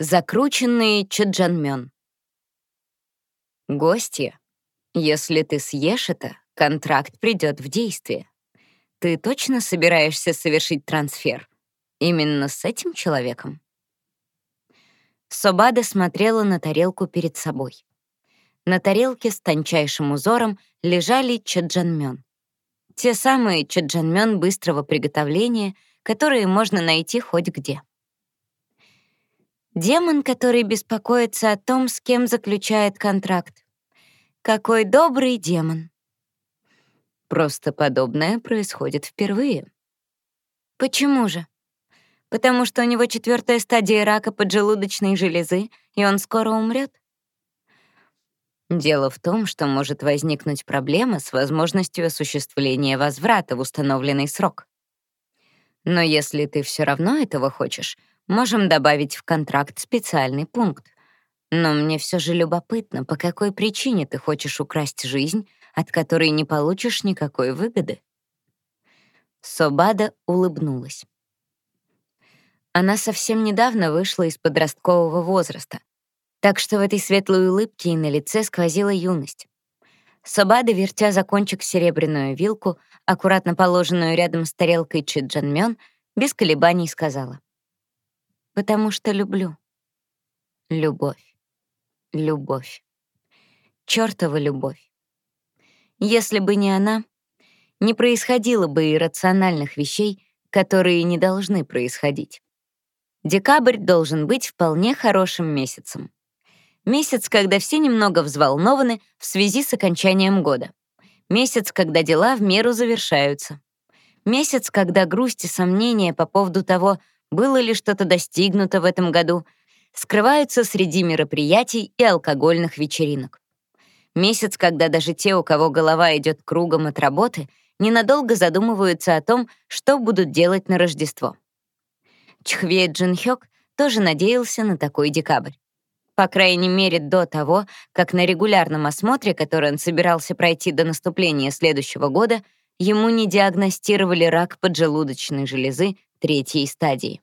Закрученный чаджанмён. Гости, если ты съешь это, контракт придет в действие. Ты точно собираешься совершить трансфер? Именно с этим человеком? Собада смотрела на тарелку перед собой. На тарелке с тончайшим узором лежали чаджанмён. Те самые чаджанмён быстрого приготовления, которые можно найти хоть где. Демон, который беспокоится о том, с кем заключает контракт. Какой добрый демон. Просто подобное происходит впервые. Почему же? Потому что у него четвертая стадия рака поджелудочной железы, и он скоро умрет. Дело в том, что может возникнуть проблема с возможностью осуществления возврата в установленный срок. Но если ты все равно этого хочешь, Можем добавить в контракт специальный пункт. Но мне все же любопытно, по какой причине ты хочешь украсть жизнь, от которой не получишь никакой выгоды. Собада улыбнулась. Она совсем недавно вышла из подросткового возраста, так что в этой светлой улыбке и на лице сквозила юность. Собада, вертя за кончик серебряную вилку, аккуратно положенную рядом с тарелкой чиджанмён, без колебаний сказала потому что люблю. Любовь. Любовь. Чёртова любовь. Если бы не она, не происходило бы иррациональных вещей, которые не должны происходить. Декабрь должен быть вполне хорошим месяцем. Месяц, когда все немного взволнованы в связи с окончанием года. Месяц, когда дела в меру завершаются. Месяц, когда грусть и сомнения по поводу того, было ли что-то достигнуто в этом году, скрываются среди мероприятий и алкогольных вечеринок. Месяц, когда даже те, у кого голова идет кругом от работы, ненадолго задумываются о том, что будут делать на Рождество. Чхве Джин Хёк тоже надеялся на такой декабрь. По крайней мере, до того, как на регулярном осмотре, который он собирался пройти до наступления следующего года, ему не диагностировали рак поджелудочной железы третьей стадии.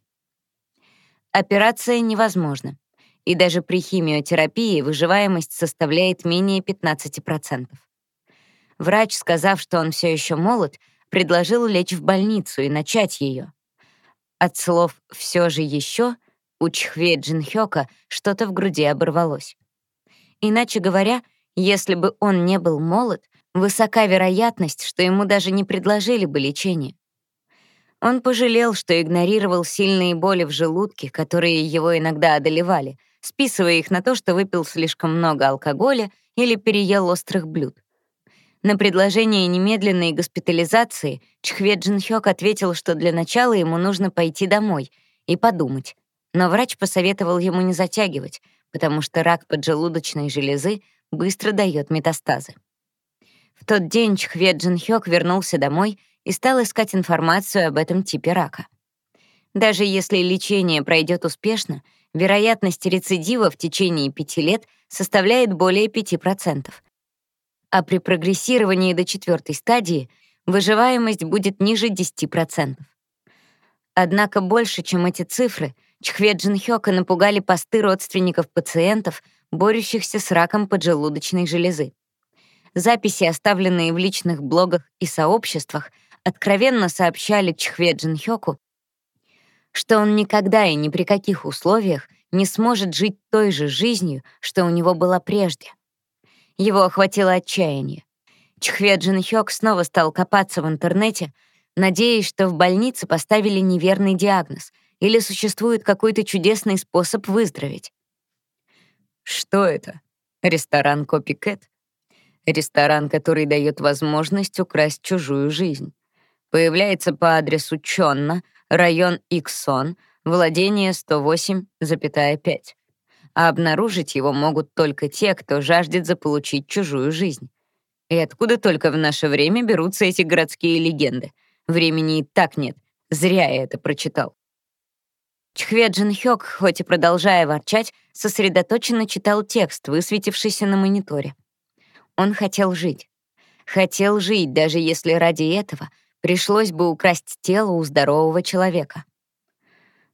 Операция невозможна, и даже при химиотерапии выживаемость составляет менее 15%. Врач, сказав, что он все еще молод, предложил лечь в больницу и начать ее. От слов «все же еще» у Чхве Джинхёка что-то в груди оборвалось. Иначе говоря, если бы он не был молод, высока вероятность, что ему даже не предложили бы лечение. Он пожалел, что игнорировал сильные боли в желудке, которые его иногда одолевали, списывая их на то, что выпил слишком много алкоголя или переел острых блюд. На предложение немедленной госпитализации Чхве Джин Хёк ответил, что для начала ему нужно пойти домой и подумать. Но врач посоветовал ему не затягивать, потому что рак поджелудочной железы быстро дает метастазы. В тот день Чхве Джин Хёк вернулся домой и стал искать информацию об этом типе рака. Даже если лечение пройдет успешно, вероятность рецидива в течение пяти лет составляет более 5%. А при прогрессировании до четвертой стадии выживаемость будет ниже 10%. Однако больше, чем эти цифры, Чхве Джинхёка напугали посты родственников пациентов, борющихся с раком поджелудочной железы. Записи, оставленные в личных блогах и сообществах, откровенно сообщали Чхве Джинхёку, что он никогда и ни при каких условиях не сможет жить той же жизнью, что у него была прежде. Его охватило отчаяние. Чхве Джинхёк снова стал копаться в интернете, надеясь, что в больнице поставили неверный диагноз или существует какой-то чудесный способ выздороветь. Что это? Ресторан Копикэт? Ресторан, который дает возможность украсть чужую жизнь появляется по адресу Чонна, район Иксон, владение 108,5. А обнаружить его могут только те, кто жаждет заполучить чужую жизнь. И откуда только в наше время берутся эти городские легенды? Времени и так нет. Зря я это прочитал. Чхве Джин Хёк, хоть и продолжая ворчать, сосредоточенно читал текст, высветившийся на мониторе. Он хотел жить. Хотел жить, даже если ради этого пришлось бы украсть тело у здорового человека.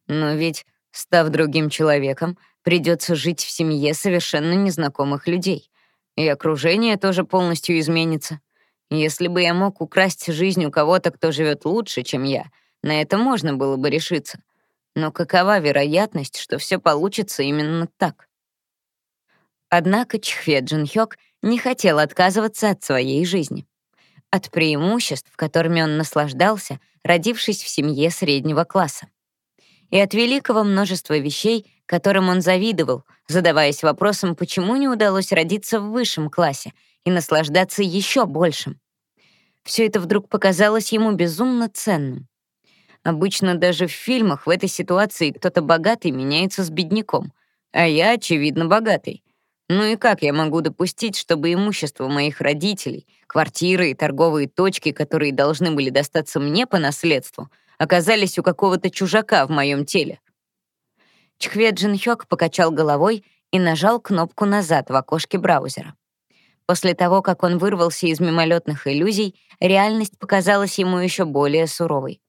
Но ведь, став другим человеком, придется жить в семье совершенно незнакомых людей. И окружение тоже полностью изменится. Если бы я мог украсть жизнь у кого-то, кто живет лучше, чем я, на это можно было бы решиться. Но какова вероятность, что все получится именно так? Однако Чхве Джин Хёк не хотел отказываться от своей жизни. От преимуществ, которыми он наслаждался, родившись в семье среднего класса. И от великого множества вещей, которым он завидовал, задаваясь вопросом, почему не удалось родиться в высшем классе и наслаждаться еще большим. Все это вдруг показалось ему безумно ценным. Обычно даже в фильмах в этой ситуации кто-то богатый меняется с бедняком, а я, очевидно, богатый. Ну и как я могу допустить, чтобы имущество моих родителей, квартиры и торговые точки, которые должны были достаться мне по наследству, оказались у какого-то чужака в моем теле? Чхве Джин Хёк покачал головой и нажал кнопку «Назад» в окошке браузера. После того, как он вырвался из мимолетных иллюзий, реальность показалась ему еще более суровой.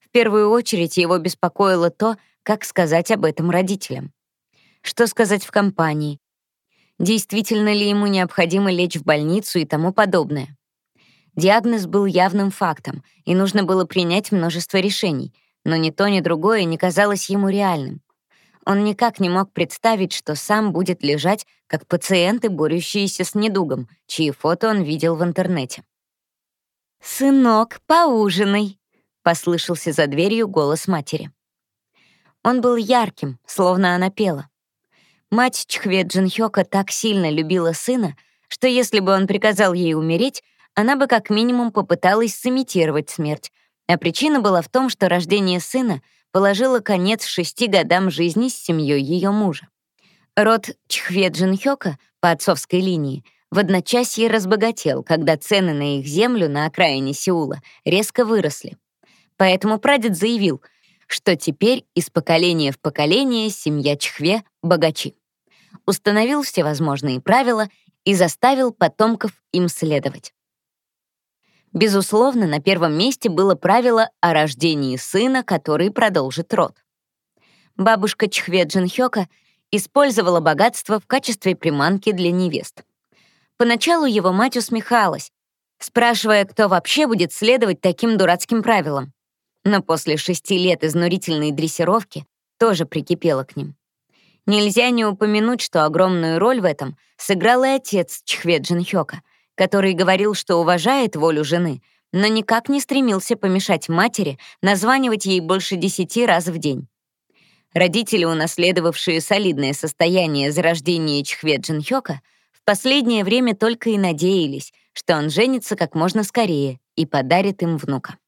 В первую очередь его беспокоило то, как сказать об этом родителям. Что сказать в компании? Действительно ли ему необходимо лечь в больницу и тому подобное? Диагноз был явным фактом, и нужно было принять множество решений, но ни то, ни другое не казалось ему реальным. Он никак не мог представить, что сам будет лежать, как пациенты, борющиеся с недугом, чьи фото он видел в интернете. «Сынок, поужинай», — послышался за дверью голос матери. Он был ярким, словно она пела. Мать Чхве Джинхёка так сильно любила сына, что если бы он приказал ей умереть, она бы как минимум попыталась сымитировать смерть, а причина была в том, что рождение сына положило конец шести годам жизни с семьей ее мужа. Род Чхве Джинхёка по отцовской линии в одночасье разбогател, когда цены на их землю на окраине Сеула резко выросли. Поэтому прадед заявил, что теперь из поколения в поколение семья Чхве — богачи. Установил всевозможные правила и заставил потомков им следовать. Безусловно, на первом месте было правило о рождении сына, который продолжит род. Бабушка Чхве Джинхёка использовала богатство в качестве приманки для невест. Поначалу его мать усмехалась, спрашивая, кто вообще будет следовать таким дурацким правилам. Но после шести лет изнурительной дрессировки тоже прикипела к ним. Нельзя не упомянуть, что огромную роль в этом сыграл и отец Чхве Джинхёка — который говорил, что уважает волю жены, но никак не стремился помешать матери названивать ей больше десяти раз в день. Родители, унаследовавшие солидное состояние за рождение Чхве Джинхёка, в последнее время только и надеялись, что он женится как можно скорее и подарит им внука.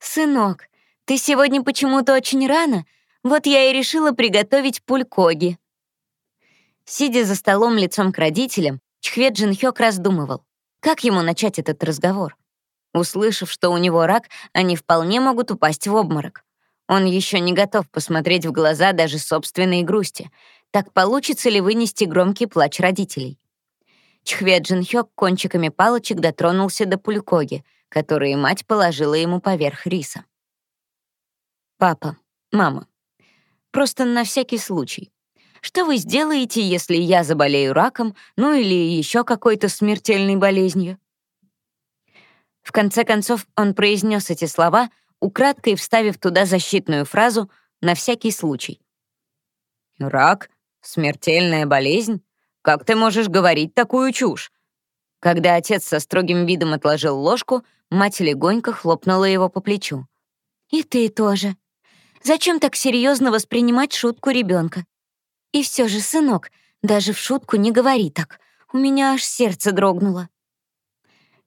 «Сынок, ты сегодня почему-то очень рано, вот я и решила приготовить пулькоги». Сидя за столом лицом к родителям, Чхве Джин Хёк раздумывал, как ему начать этот разговор. Услышав, что у него рак, они вполне могут упасть в обморок. Он еще не готов посмотреть в глаза даже собственной грусти. Так получится ли вынести громкий плач родителей? Чхве Джин Хёк кончиками палочек дотронулся до пулькоги, которые мать положила ему поверх риса. «Папа, мама, просто на всякий случай. Что вы сделаете, если я заболею раком, ну или еще какой-то смертельной болезнью?» В конце концов, он произнес эти слова, украдкой вставив туда защитную фразу «на всякий случай». «Рак? Смертельная болезнь? Как ты можешь говорить такую чушь?» Когда отец со строгим видом отложил ложку, мать легонько хлопнула его по плечу. «И ты тоже. Зачем так серьезно воспринимать шутку ребенка? И все же, сынок, даже в шутку не говори так. У меня аж сердце дрогнуло.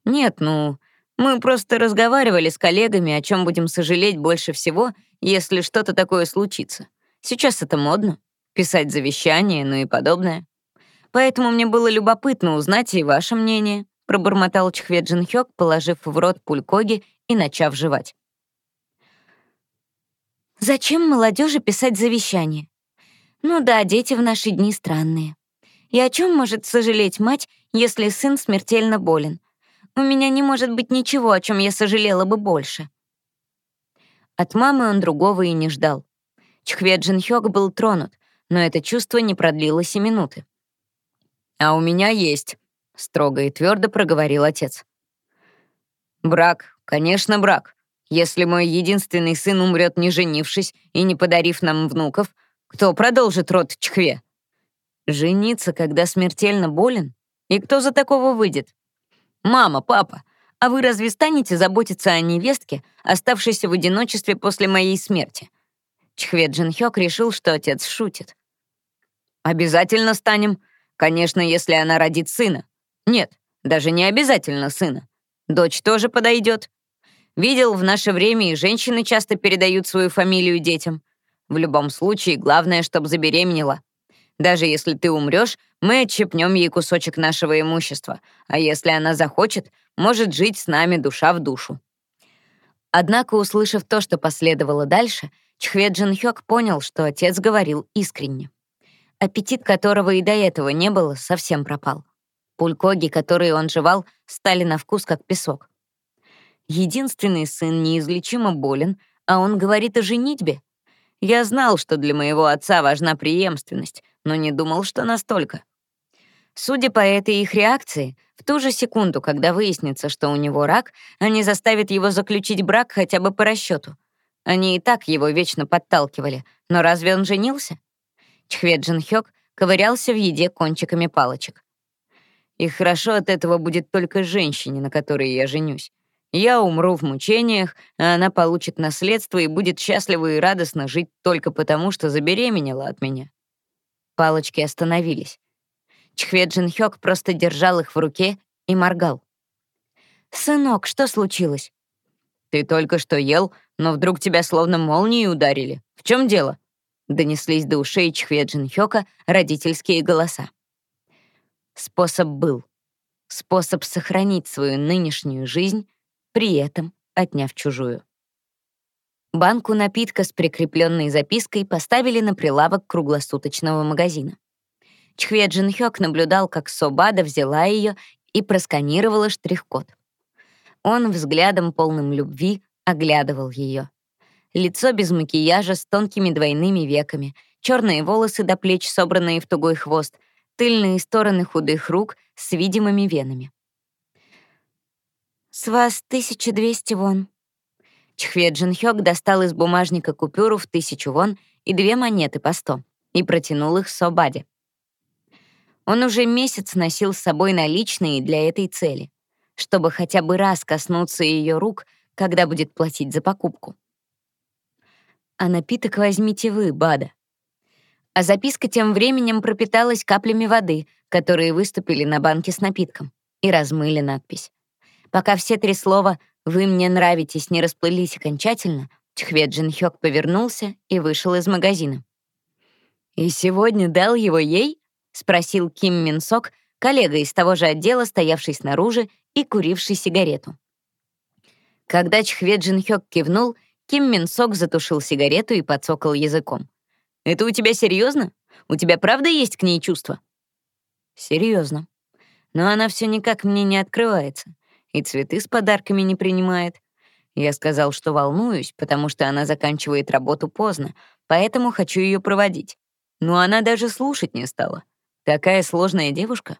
Нет, ну, мы просто разговаривали с коллегами, о чем будем сожалеть больше всего, если что-то такое случится. Сейчас это модно. Писать завещание, ну и подобное. Поэтому мне было любопытно узнать и ваше мнение, пробормотал Чхве Джин Хёк, положив в рот пулькоги и начав жевать. Зачем молодежи писать завещание? Ну да, дети в наши дни странные. И о чем может сожалеть мать, если сын смертельно болен? У меня не может быть ничего, о чем я сожалела бы больше. От мамы он другого и не ждал. Чхве Джин Хёк был тронут, но это чувство не продлилось и минуты. «А у меня есть», — строго и твердо проговорил отец. «Брак, конечно, брак. Если мой единственный сын умрет, не женившись и не подарив нам внуков, кто продолжит род Чхве? Жениться, когда смертельно болен? И кто за такого выйдет? Мама, папа, а вы разве станете заботиться о невестке, оставшейся в одиночестве после моей смерти?» Чхве Джинхёк решил, что отец шутит. «Обязательно станем», Конечно, если она родит сына. Нет, даже не обязательно сына. Дочь тоже подойдет. Видел, в наше время и женщины часто передают свою фамилию детям. В любом случае, главное, чтобы забеременела. Даже если ты умрешь, мы отщепнем ей кусочек нашего имущества, а если она захочет, может жить с нами душа в душу. Однако, услышав то, что последовало дальше, Чхве Джин Хёк понял, что отец говорил искренне аппетит которого и до этого не было, совсем пропал. Пулькоги, которые он жевал, стали на вкус как песок. Единственный сын неизлечимо болен, а он говорит о женитьбе. Я знал, что для моего отца важна преемственность, но не думал, что настолько. Судя по этой их реакции, в ту же секунду, когда выяснится, что у него рак, они заставят его заключить брак хотя бы по расчету. Они и так его вечно подталкивали, но разве он женился? Чхве Джин Хёк ковырялся в еде кончиками палочек. «И хорошо от этого будет только женщине, на которой я женюсь. Я умру в мучениях, а она получит наследство и будет счастлива и радостно жить только потому, что забеременела от меня». Палочки остановились. Чхве Джин Хёк просто держал их в руке и моргал. «Сынок, что случилось?» «Ты только что ел, но вдруг тебя словно молнией ударили. В чем дело?» Донеслись до ушей Чхве Джин Хёка родительские голоса. Способ был. Способ сохранить свою нынешнюю жизнь, при этом отняв чужую. Банку напитка с прикрепленной запиской поставили на прилавок круглосуточного магазина. Чхве Джин Хёк наблюдал, как Собада взяла ее и просканировала штрих-код. Он взглядом полным любви оглядывал ее. Лицо без макияжа с тонкими двойными веками, черные волосы до плеч, собранные в тугой хвост, тыльные стороны худых рук с видимыми венами. «С вас 1200 вон». Чхве Джинхёк достал из бумажника купюру в тысячу вон и две монеты по сто и протянул их Собаде. Он уже месяц носил с собой наличные для этой цели, чтобы хотя бы раз коснуться ее рук, когда будет платить за покупку а напиток возьмите вы, Бада». А записка тем временем пропиталась каплями воды, которые выступили на банке с напитком, и размыли надпись. Пока все три слова «Вы мне нравитесь» не расплылись окончательно, Чхве Джин Хёк повернулся и вышел из магазина. «И сегодня дал его ей?» — спросил Ким Мин Сок, коллега из того же отдела, стоявший снаружи и куривший сигарету. Когда Чхве Джин Хёк кивнул — Ким Мин Сок затушил сигарету и подсокал языком. «Это у тебя серьезно? У тебя правда есть к ней чувства?» Серьезно. Но она все никак мне не открывается. И цветы с подарками не принимает. Я сказал, что волнуюсь, потому что она заканчивает работу поздно, поэтому хочу ее проводить. Но она даже слушать не стала. Такая сложная девушка.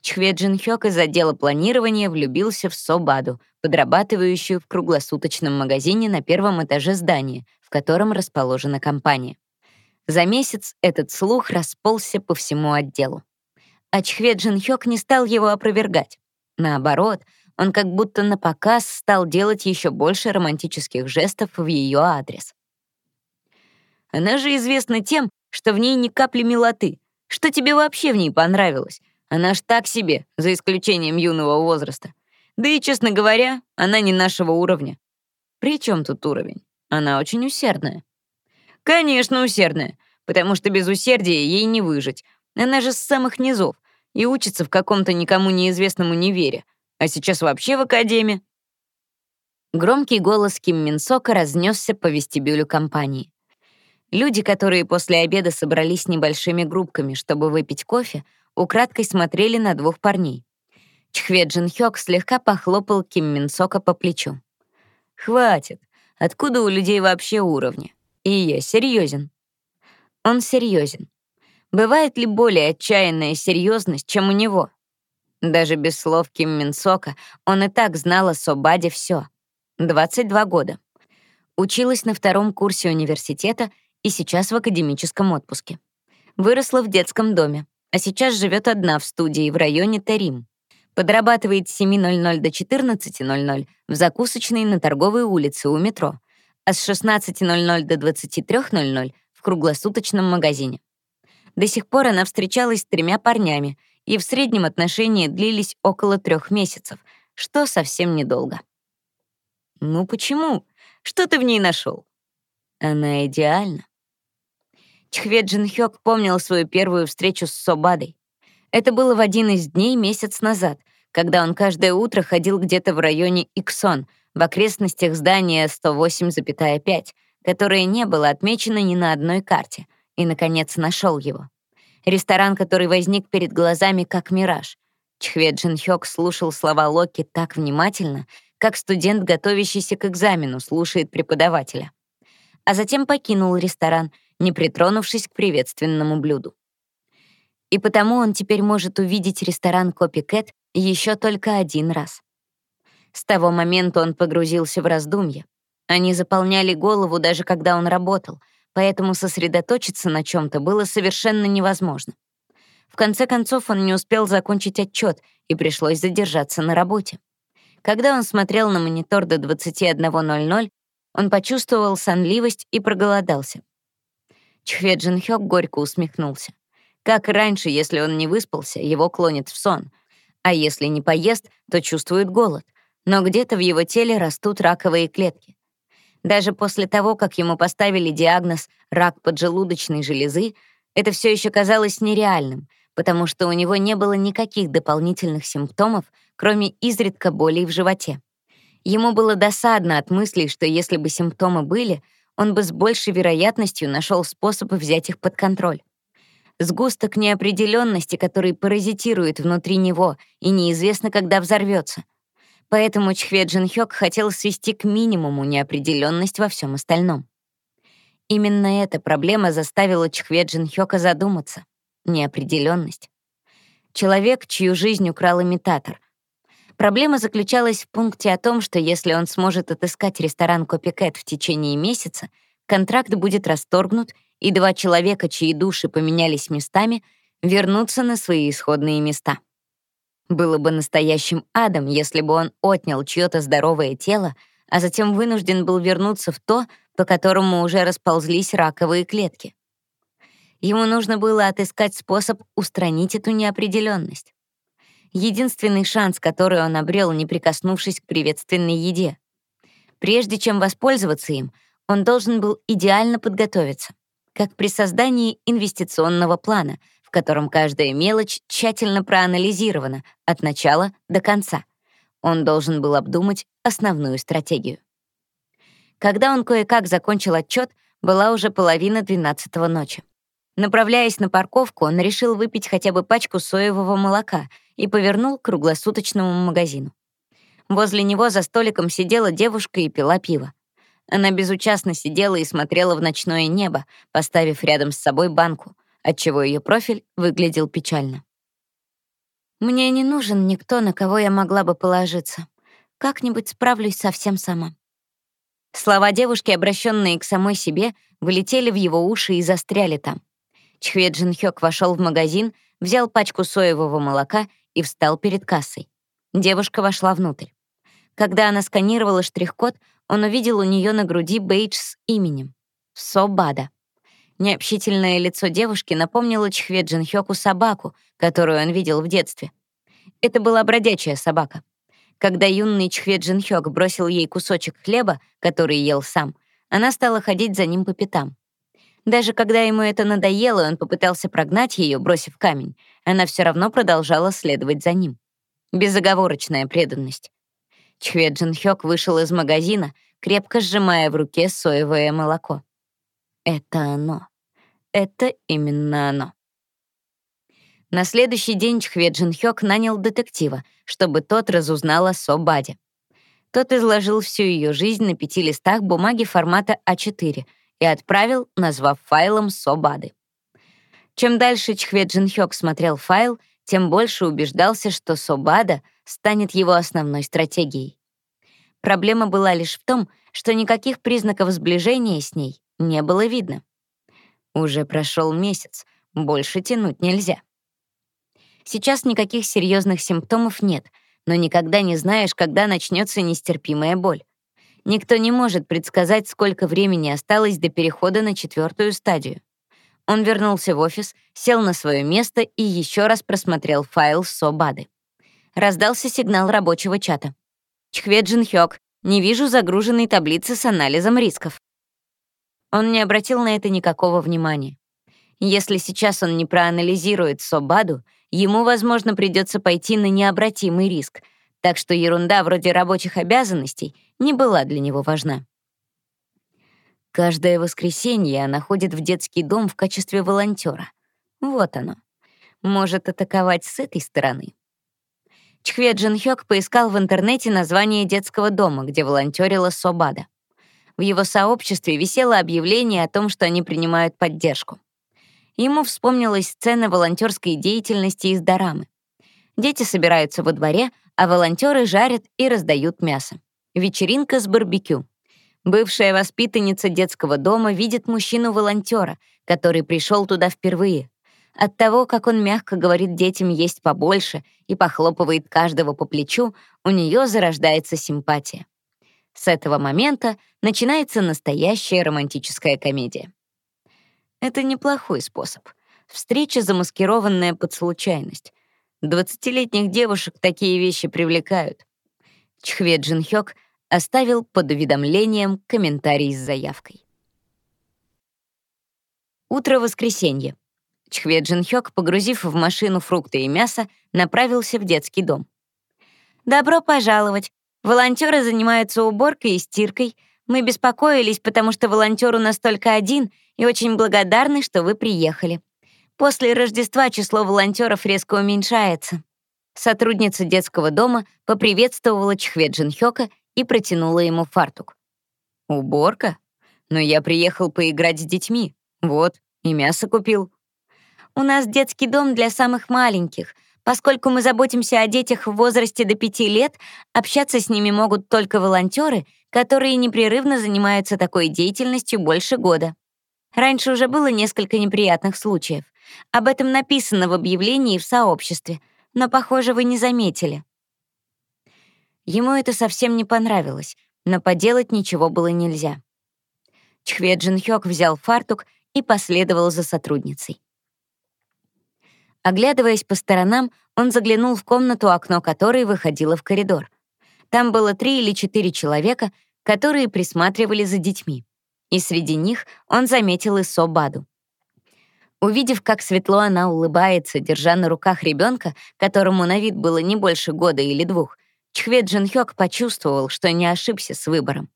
Чхве Джин Хёк из отдела планирования влюбился в Собаду, подрабатывающую в круглосуточном магазине на первом этаже здания, в котором расположена компания. За месяц этот слух расползся по всему отделу. А Чхве Джин Хёк не стал его опровергать. Наоборот, он как будто на показ стал делать еще больше романтических жестов в ее адрес. Она же известна тем, что в ней ни капли милоты. Что тебе вообще в ней понравилось? Она ж так себе, за исключением юного возраста. Да и, честно говоря, она не нашего уровня. При чем тут уровень? Она очень усердная. Конечно, усердная, потому что без усердия ей не выжить. Она же с самых низов и учится в каком-то никому неизвестном универе, а сейчас вообще в академии. Громкий голос Ким Минсока разнесся по вестибюлю компании. Люди, которые после обеда собрались небольшими группками, чтобы выпить кофе, украдкой смотрели на двух парней. Чхве Джин Хёк слегка похлопал Ким Мин Сока по плечу. «Хватит. Откуда у людей вообще уровни? И я серьезен. Он серьезен. Бывает ли более отчаянная серьезность, чем у него? Даже без слов Ким Минсока он и так знал о Собаде все. 22 года. Училась на втором курсе университета и сейчас в академическом отпуске. Выросла в детском доме, а сейчас живет одна в студии в районе Тарим. Подрабатывает с 7.00 до 14.00 в закусочной на торговой улице у метро, а с 16.00 до 23.00 в круглосуточном магазине. До сих пор она встречалась с тремя парнями, и в среднем отношения длились около трех месяцев, что совсем недолго. «Ну почему? Что ты в ней нашел? Она идеальна. Чхве Джин Хёк помнил свою первую встречу с Собадой. Это было в один из дней месяц назад, когда он каждое утро ходил где-то в районе Иксон, в окрестностях здания 108,5, которое не было отмечено ни на одной карте, и, наконец, нашел его. Ресторан, который возник перед глазами как мираж. Чхве Джин Хёк слушал слова Локи так внимательно, как студент, готовящийся к экзамену, слушает преподавателя. А затем покинул ресторан, не притронувшись к приветственному блюду. И потому он теперь может увидеть ресторан Копикэт еще только один раз. С того момента он погрузился в раздумья. Они заполняли голову даже когда он работал, поэтому сосредоточиться на чем то было совершенно невозможно. В конце концов, он не успел закончить отчет, и пришлось задержаться на работе. Когда он смотрел на монитор до 21.00, он почувствовал сонливость и проголодался. Чхве Джин Хёк горько усмехнулся. Как и раньше, если он не выспался, его клонит в сон. А если не поест, то чувствует голод. Но где-то в его теле растут раковые клетки. Даже после того, как ему поставили диагноз «рак поджелудочной железы», это все еще казалось нереальным, потому что у него не было никаких дополнительных симптомов, кроме изредка болей в животе. Ему было досадно от мыслей, что если бы симптомы были, он бы с большей вероятностью нашел способ взять их под контроль. Сгусток неопределенности, который паразитирует внутри него и неизвестно, когда взорвется. Поэтому Чхве Джин Хёк хотел свести к минимуму неопределенность во всем остальном. Именно эта проблема заставила Чхве Джин Хёка задуматься. Неопределенность. Человек, чью жизнь украл имитатор. Проблема заключалась в пункте о том, что если он сможет отыскать ресторан Копикэт в течение месяца, контракт будет расторгнут, и два человека, чьи души поменялись местами, вернутся на свои исходные места. Было бы настоящим адом, если бы он отнял чье-то здоровое тело, а затем вынужден был вернуться в то, по которому уже расползлись раковые клетки. Ему нужно было отыскать способ устранить эту неопределенность единственный шанс, который он обрел, не прикоснувшись к приветственной еде. Прежде чем воспользоваться им, он должен был идеально подготовиться, как при создании инвестиционного плана, в котором каждая мелочь тщательно проанализирована от начала до конца. Он должен был обдумать основную стратегию. Когда он кое-как закончил отчет, была уже половина двенадцатого ночи. Направляясь на парковку, он решил выпить хотя бы пачку соевого молока — и повернул к круглосуточному магазину. Возле него за столиком сидела девушка и пила пиво. Она безучастно сидела и смотрела в ночное небо, поставив рядом с собой банку, отчего ее профиль выглядел печально. «Мне не нужен никто, на кого я могла бы положиться. Как-нибудь справлюсь совсем сама». Слова девушки, обращенные к самой себе, вылетели в его уши и застряли там. Чхве Джин Хёк вошел в магазин, взял пачку соевого молока и встал перед кассой. Девушка вошла внутрь. Когда она сканировала штрих-код, он увидел у нее на груди бейдж с именем — Собада. Необщительное лицо девушки напомнило Чхве Джинхёку собаку, которую он видел в детстве. Это была бродячая собака. Когда юный Чхве Джинхёк бросил ей кусочек хлеба, который ел сам, она стала ходить за ним по пятам. Даже когда ему это надоело, он попытался прогнать ее, бросив камень, она все равно продолжала следовать за ним. Безоговорочная преданность. Чхве Джин Хёк вышел из магазина, крепко сжимая в руке соевое молоко. Это оно. Это именно оно. На следующий день Чхве Джин Хёк нанял детектива, чтобы тот разузнал о Со Баде. Тот изложил всю ее жизнь на пяти листах бумаги формата А4 — и отправил, назвав файлом Собады. Чем дальше Чхве Джин Хёк смотрел файл, тем больше убеждался, что Собада станет его основной стратегией. Проблема была лишь в том, что никаких признаков сближения с ней не было видно. Уже прошел месяц, больше тянуть нельзя. Сейчас никаких серьезных симптомов нет, но никогда не знаешь, когда начнется нестерпимая боль. Никто не может предсказать, сколько времени осталось до перехода на четвертую стадию. Он вернулся в офис, сел на свое место и еще раз просмотрел файл Собады. Раздался сигнал рабочего чата. «Чхве Джин Хёк, не вижу загруженной таблицы с анализом рисков». Он не обратил на это никакого внимания. Если сейчас он не проанализирует Собаду, ему, возможно, придется пойти на необратимый риск, так что ерунда вроде рабочих обязанностей не была для него важна. Каждое воскресенье она ходит в детский дом в качестве волонтера. Вот оно. Может атаковать с этой стороны. Чхве Джин Хёк поискал в интернете название детского дома, где волонтерила Собада. В его сообществе висело объявление о том, что они принимают поддержку. Ему вспомнилась сцена волонтерской деятельности из Дорамы. Дети собираются во дворе, а волонтеры жарят и раздают мясо. Вечеринка с барбекю. Бывшая воспитанница детского дома видит мужчину-волонтера, который пришел туда впервые. От того, как он мягко говорит детям есть побольше и похлопывает каждого по плечу, у нее зарождается симпатия. С этого момента начинается настоящая романтическая комедия. Это неплохой способ. Встреча, замаскированная под случайность. Двадцатилетних девушек такие вещи привлекают. Чхве Джин Хёк — оставил под уведомлением комментарий с заявкой. Утро воскресенья. Чхве Джин Хёк, погрузив в машину фрукты и мясо, направился в детский дом. «Добро пожаловать. Волонтеры занимаются уборкой и стиркой. Мы беспокоились, потому что волонтер у нас только один, и очень благодарны, что вы приехали. После Рождества число волонтеров резко уменьшается». Сотрудница детского дома поприветствовала Чхве Хёка и протянула ему фартук. «Уборка? Но я приехал поиграть с детьми. Вот, и мясо купил». «У нас детский дом для самых маленьких. Поскольку мы заботимся о детях в возрасте до пяти лет, общаться с ними могут только волонтеры, которые непрерывно занимаются такой деятельностью больше года. Раньше уже было несколько неприятных случаев. Об этом написано в объявлении в сообществе, но, похоже, вы не заметили. Ему это совсем не понравилось, но поделать ничего было нельзя. Чхве Джин Хёк взял фартук и последовал за сотрудницей. Оглядываясь по сторонам, он заглянул в комнату, окно которой выходило в коридор. Там было три или четыре человека, которые присматривали за детьми. И среди них он заметил Исо Баду. Увидев, как светло она улыбается, держа на руках ребенка, которому на вид было не больше года или двух, Чхве Джин Хёк почувствовал, что не ошибся с выбором.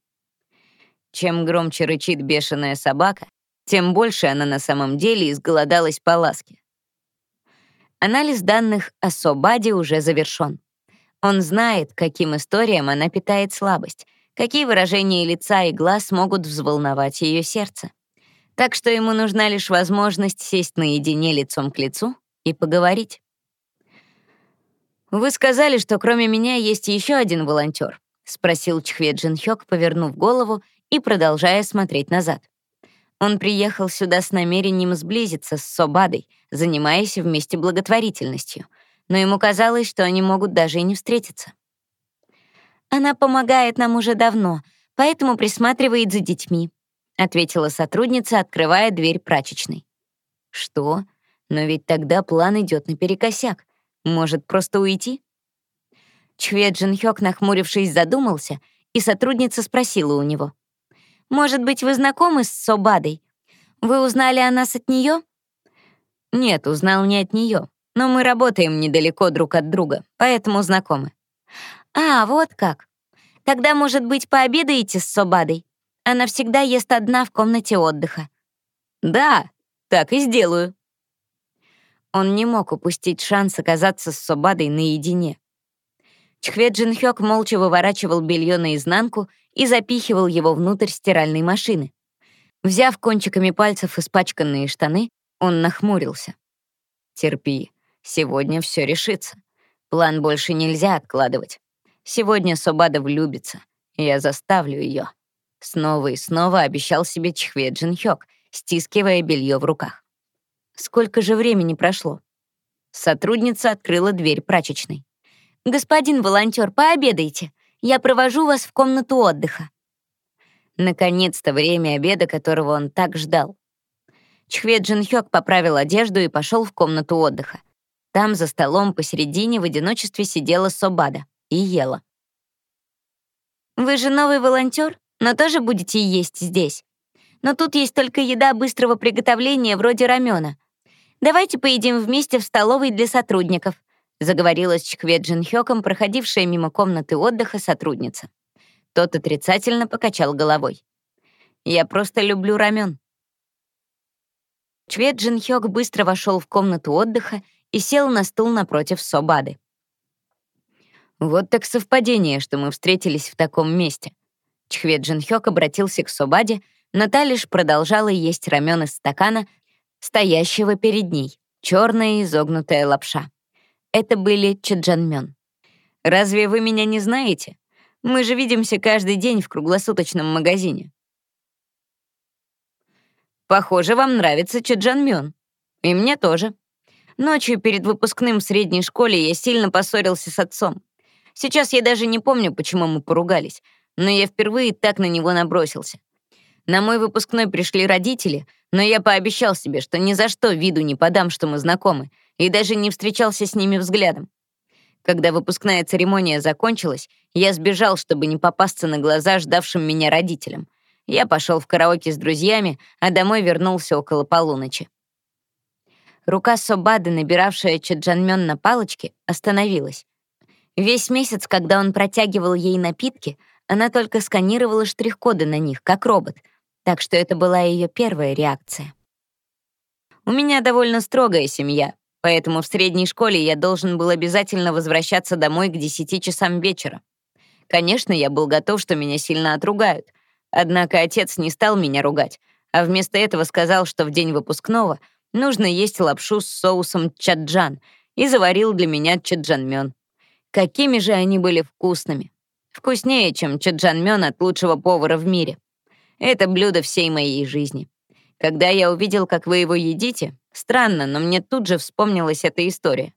Чем громче рычит бешеная собака, тем больше она на самом деле изголодалась по ласке. Анализ данных о Собаде уже завершён. Он знает, каким историям она питает слабость, какие выражения лица и глаз могут взволновать ее сердце. Так что ему нужна лишь возможность сесть наедине лицом к лицу и поговорить. «Вы сказали, что кроме меня есть еще один волонтер», — спросил Чхве Джин Хёк, повернув голову и продолжая смотреть назад. Он приехал сюда с намерением сблизиться с Собадой, занимаясь вместе благотворительностью, но ему казалось, что они могут даже и не встретиться. «Она помогает нам уже давно, поэтому присматривает за детьми», ответила сотрудница, открывая дверь прачечной. «Что? Но ведь тогда план идет наперекосяк. Может, просто уйти? Чхве Джин Хёк, нахмурившись, задумался, и сотрудница спросила у него. «Может быть, вы знакомы с Собадой? Вы узнали о нас от нее? «Нет, узнал не от нее, но мы работаем недалеко друг от друга, поэтому знакомы». «А, вот как. Тогда, может быть, пообедаете с Собадой? Она всегда ест одна в комнате отдыха». «Да, так и сделаю», он не мог упустить шанс оказаться с Собадой наедине. Чхве Джин Хёк молча выворачивал белье наизнанку и запихивал его внутрь стиральной машины. Взяв кончиками пальцев испачканные штаны, Он нахмурился. «Терпи, сегодня все решится. План больше нельзя откладывать. Сегодня Собада влюбится, я заставлю ее. Снова и снова обещал себе Чхве Джин Хёк, стискивая белье в руках. Сколько же времени прошло? Сотрудница открыла дверь прачечной. «Господин волонтер, пообедайте. Я провожу вас в комнату отдыха». Наконец-то время обеда, которого он так ждал. Чхве Джин Хёк поправил одежду и пошел в комнату отдыха. Там за столом посередине в одиночестве сидела Собада и ела. «Вы же новый волонтер, но тоже будете есть здесь. Но тут есть только еда быстрого приготовления вроде рамена. Давайте поедим вместе в столовой для сотрудников», заговорила с Чхве Джин Хёком, проходившая мимо комнаты отдыха сотрудница. Тот отрицательно покачал головой. «Я просто люблю рамен». Чхве Джин Хёк быстро вошел в комнату отдыха и сел на стул напротив Собады. «Вот так совпадение, что мы встретились в таком месте». Чхве Джин Хёк обратился к Собаде, но та лишь продолжала есть рамен из стакана, стоящего перед ней, черная изогнутая лапша. Это были чаджанмён. «Разве вы меня не знаете? Мы же видимся каждый день в круглосуточном магазине». «Похоже, вам нравится чаджанмён. И мне тоже», Ночью перед выпускным в средней школе я сильно поссорился с отцом. Сейчас я даже не помню, почему мы поругались, но я впервые так на него набросился. На мой выпускной пришли родители, но я пообещал себе, что ни за что виду не подам, что мы знакомы, и даже не встречался с ними взглядом. Когда выпускная церемония закончилась, я сбежал, чтобы не попасться на глаза ждавшим меня родителям. Я пошел в караоке с друзьями, а домой вернулся около полуночи. Рука Собады, набиравшая чаджанмён на палочке, остановилась. Весь месяц, когда он протягивал ей напитки, она только сканировала штрих-коды на них, как робот, так что это была ее первая реакция. «У меня довольно строгая семья, поэтому в средней школе я должен был обязательно возвращаться домой к 10 часам вечера. Конечно, я был готов, что меня сильно отругают, однако отец не стал меня ругать, а вместо этого сказал, что в день выпускного — нужно есть лапшу с соусом чаджан и заварил для меня чаджанмён. Какими же они были вкусными. Вкуснее, чем чаджанмён от лучшего повара в мире. Это блюдо всей моей жизни. Когда я увидел, как вы его едите, странно, но мне тут же вспомнилась эта история.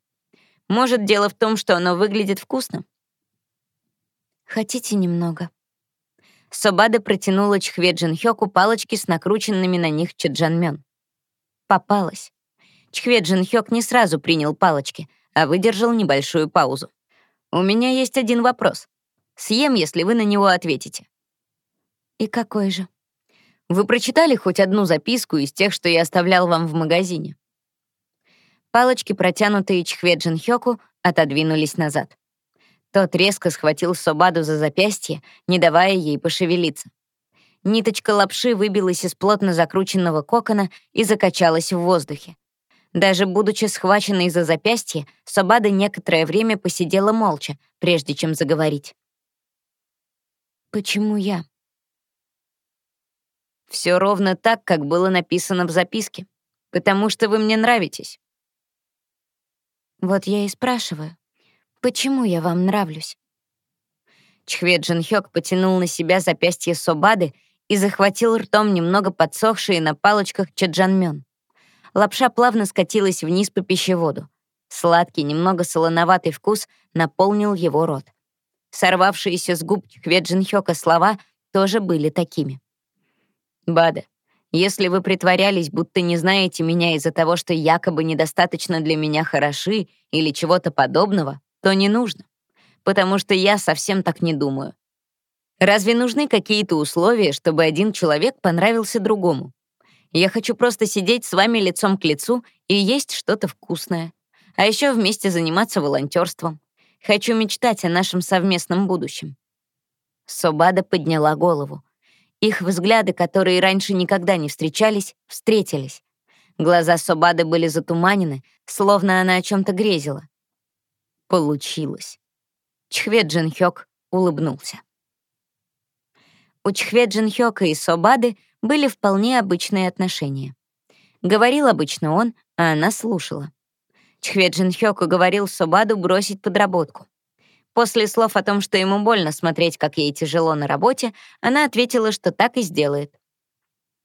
Может, дело в том, что оно выглядит вкусно? Хотите немного? Собада протянула Чхве Джинхёку палочки с накрученными на них чаджанмён. Попалась. Чхве Джин Хёк не сразу принял палочки, а выдержал небольшую паузу. «У меня есть один вопрос. Съем, если вы на него ответите». «И какой же?» «Вы прочитали хоть одну записку из тех, что я оставлял вам в магазине?» Палочки, протянутые Чхве Джин Хёку, отодвинулись назад. Тот резко схватил Собаду за запястье, не давая ей пошевелиться. Ниточка лапши выбилась из плотно закрученного кокона и закачалась в воздухе. Даже будучи схваченной за запястье, Собада некоторое время посидела молча, прежде чем заговорить. «Почему я?» Все ровно так, как было написано в записке. Потому что вы мне нравитесь. Вот я и спрашиваю, почему я вам нравлюсь? Чхве Джин Хёк потянул на себя запястье Собады и захватил ртом немного подсохшие на палочках чаджанмён. Лапша плавно скатилась вниз по пищеводу. Сладкий, немного солоноватый вкус наполнил его рот. Сорвавшиеся с губ Хведжинхёка слова тоже были такими. «Бада, если вы притворялись, будто не знаете меня из-за того, что якобы недостаточно для меня хороши или чего-то подобного, то не нужно, потому что я совсем так не думаю. Разве нужны какие-то условия, чтобы один человек понравился другому? Я хочу просто сидеть с вами лицом к лицу и есть что-то вкусное. А еще вместе заниматься волонтерством. Хочу мечтать о нашем совместном будущем. Собада подняла голову. Их взгляды, которые раньше никогда не встречались, встретились. Глаза Собады были затуманены, словно она о чем то грезила. Получилось. Чхве Джин Хёк улыбнулся. У Чхве Джин Хёка и Собады были вполне обычные отношения. Говорил обычно он, а она слушала. Чхведжин Хёк уговорил Собаду бросить подработку. После слов о том, что ему больно смотреть, как ей тяжело на работе, она ответила, что так и сделает.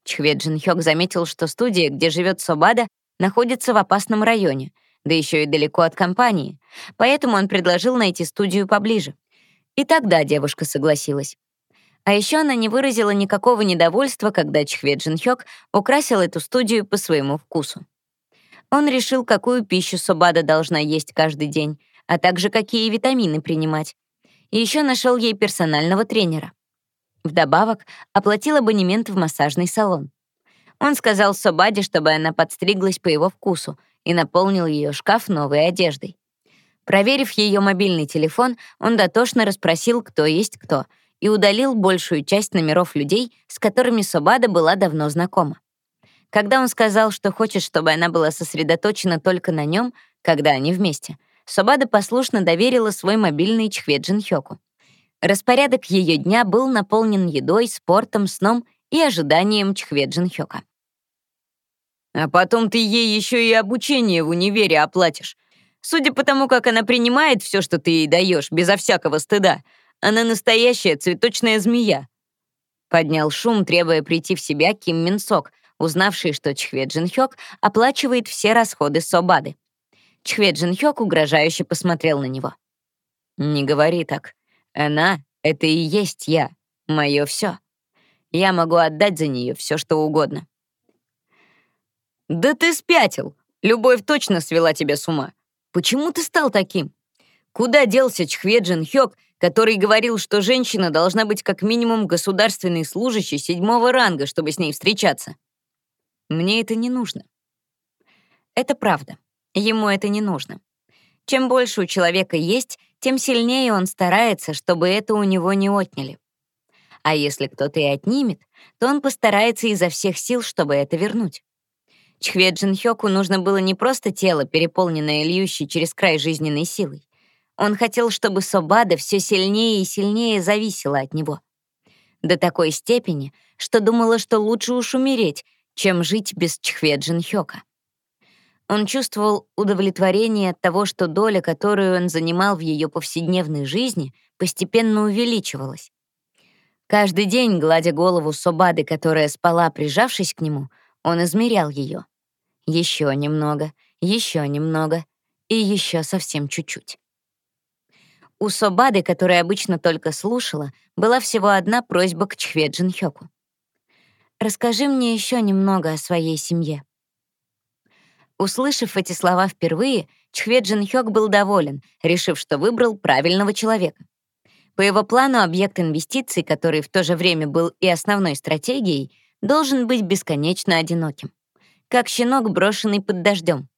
Чхведжин Хёк заметил, что студия, где живет Собада, находится в опасном районе, да еще и далеко от компании, поэтому он предложил найти студию поближе. И тогда девушка согласилась. А еще она не выразила никакого недовольства, когда Чхведжин Хёк украсил эту студию по своему вкусу. Он решил, какую пищу Собада должна есть каждый день, а также какие витамины принимать. И еще нашел ей персонального тренера. Вдобавок, оплатил абонемент в массажный салон. Он сказал Собаде, чтобы она подстриглась по его вкусу и наполнил ее шкаф новой одеждой. Проверив ее мобильный телефон, он дотошно расспросил, кто есть кто, и удалил большую часть номеров людей, с которыми Собада была давно знакома. Когда он сказал, что хочет, чтобы она была сосредоточена только на нем, когда они вместе — Собада послушно доверила свой мобильный Чхве Джинхёку. Распорядок ее дня был наполнен едой, спортом, сном и ожиданием Чхве Джинхёка. «А потом ты ей еще и обучение в универе оплатишь. Судя по тому, как она принимает все, что ты ей даешь, безо всякого стыда, она настоящая цветочная змея». Поднял шум, требуя прийти в себя Ким Мин Сок, узнавший, что Чхве Джинхёк оплачивает все расходы Собады. Чхве Джин Хёк угрожающе посмотрел на него. «Не говори так. Она — это и есть я, мое все. Я могу отдать за нее все, что угодно». «Да ты спятил! Любовь точно свела тебя с ума. Почему ты стал таким? Куда делся Чхве Джин Хёк, который говорил, что женщина должна быть как минимум государственной служащей седьмого ранга, чтобы с ней встречаться? Мне это не нужно. Это правда. Ему это не нужно. Чем больше у человека есть, тем сильнее он старается, чтобы это у него не отняли. А если кто-то и отнимет, то он постарается изо всех сил, чтобы это вернуть. Чхве Джин Хёку нужно было не просто тело, переполненное льющей через край жизненной силой. Он хотел, чтобы Собада все сильнее и сильнее зависела от него. До такой степени, что думала, что лучше уж умереть, чем жить без Чхве Джин Хёка. Он чувствовал удовлетворение от того, что доля, которую он занимал в ее повседневной жизни, постепенно увеличивалась. Каждый день, гладя голову Собады, которая спала, прижавшись к нему, он измерял ее. Еще немного, еще немного и еще совсем чуть-чуть. У Собады, которая обычно только слушала, была всего одна просьба к Чхве Джинхёку. «Расскажи мне еще немного о своей семье». Услышав эти слова впервые, Чхве Джин Хёк был доволен, решив, что выбрал правильного человека. По его плану объект инвестиций, который в то же время был и основной стратегией, должен быть бесконечно одиноким. Как щенок, брошенный под дождем.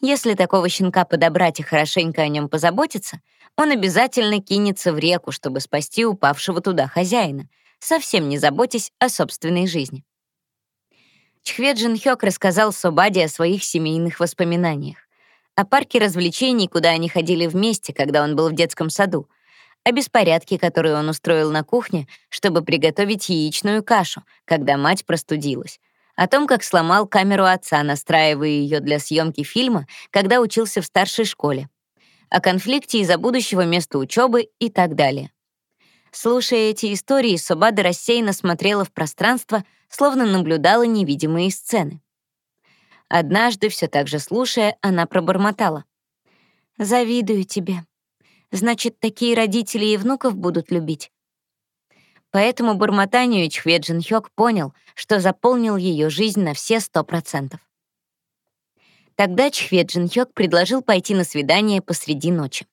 Если такого щенка подобрать и хорошенько о нем позаботиться, он обязательно кинется в реку, чтобы спасти упавшего туда хозяина, совсем не заботясь о собственной жизни. Чхве Джин Хёк рассказал Собаде о своих семейных воспоминаниях, о парке развлечений, куда они ходили вместе, когда он был в детском саду, о беспорядке, который он устроил на кухне, чтобы приготовить яичную кашу, когда мать простудилась, о том, как сломал камеру отца, настраивая ее для съемки фильма, когда учился в старшей школе, о конфликте из-за будущего места учебы и так далее. Слушая эти истории, Собада рассеянно смотрела в пространство, словно наблюдала невидимые сцены. Однажды, все так же слушая, она пробормотала. «Завидую тебе. Значит, такие родители и внуков будут любить». По этому бормотанию Чхве Джин Хёк понял, что заполнил ее жизнь на все сто процентов. Тогда Чхве Джин Хёк предложил пойти на свидание посреди ночи.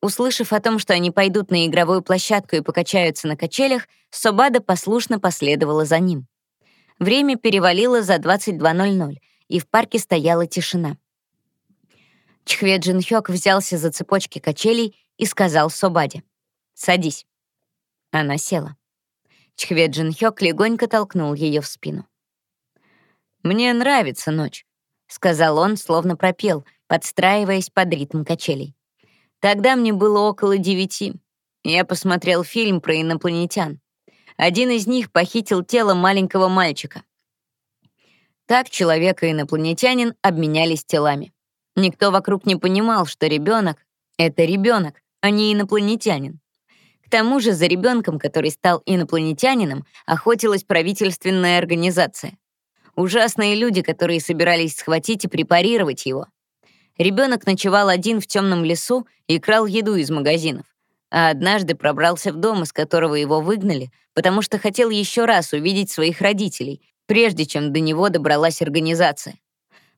Услышав о том, что они пойдут на игровую площадку и покачаются на качелях, Собада послушно последовала за ним. Время перевалило за 22.00, и в парке стояла тишина. Чхве Джин Хёк взялся за цепочки качелей и сказал Собаде «Садись». Она села. Чхве Джин Хёк легонько толкнул ее в спину. «Мне нравится ночь», — сказал он, словно пропел, подстраиваясь под ритм качелей. Тогда мне было около девяти. Я посмотрел фильм про инопланетян. Один из них похитил тело маленького мальчика. Так человек и инопланетянин обменялись телами. Никто вокруг не понимал, что ребенок — это ребенок, а не инопланетянин. К тому же за ребенком, который стал инопланетянином, охотилась правительственная организация. Ужасные люди, которые собирались схватить и препарировать его. Ребенок ночевал один в темном лесу и крал еду из магазинов. А однажды пробрался в дом, из которого его выгнали, потому что хотел еще раз увидеть своих родителей, прежде чем до него добралась организация.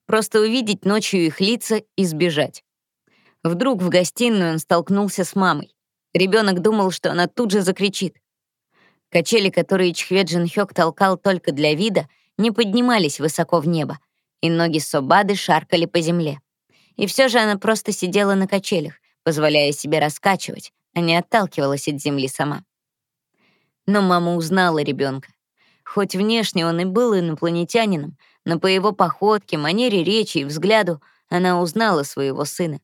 Просто увидеть ночью их лица и сбежать. Вдруг в гостиную он столкнулся с мамой. Ребенок думал, что она тут же закричит. Качели, которые Чхве Джин Хёк толкал только для вида, не поднимались высоко в небо, и ноги Собады шаркали по земле. И все же она просто сидела на качелях, позволяя себе раскачивать, а не отталкивалась от земли сама. Но мама узнала ребенка. Хоть внешне он и был инопланетянином, но по его походке, манере речи и взгляду она узнала своего сына.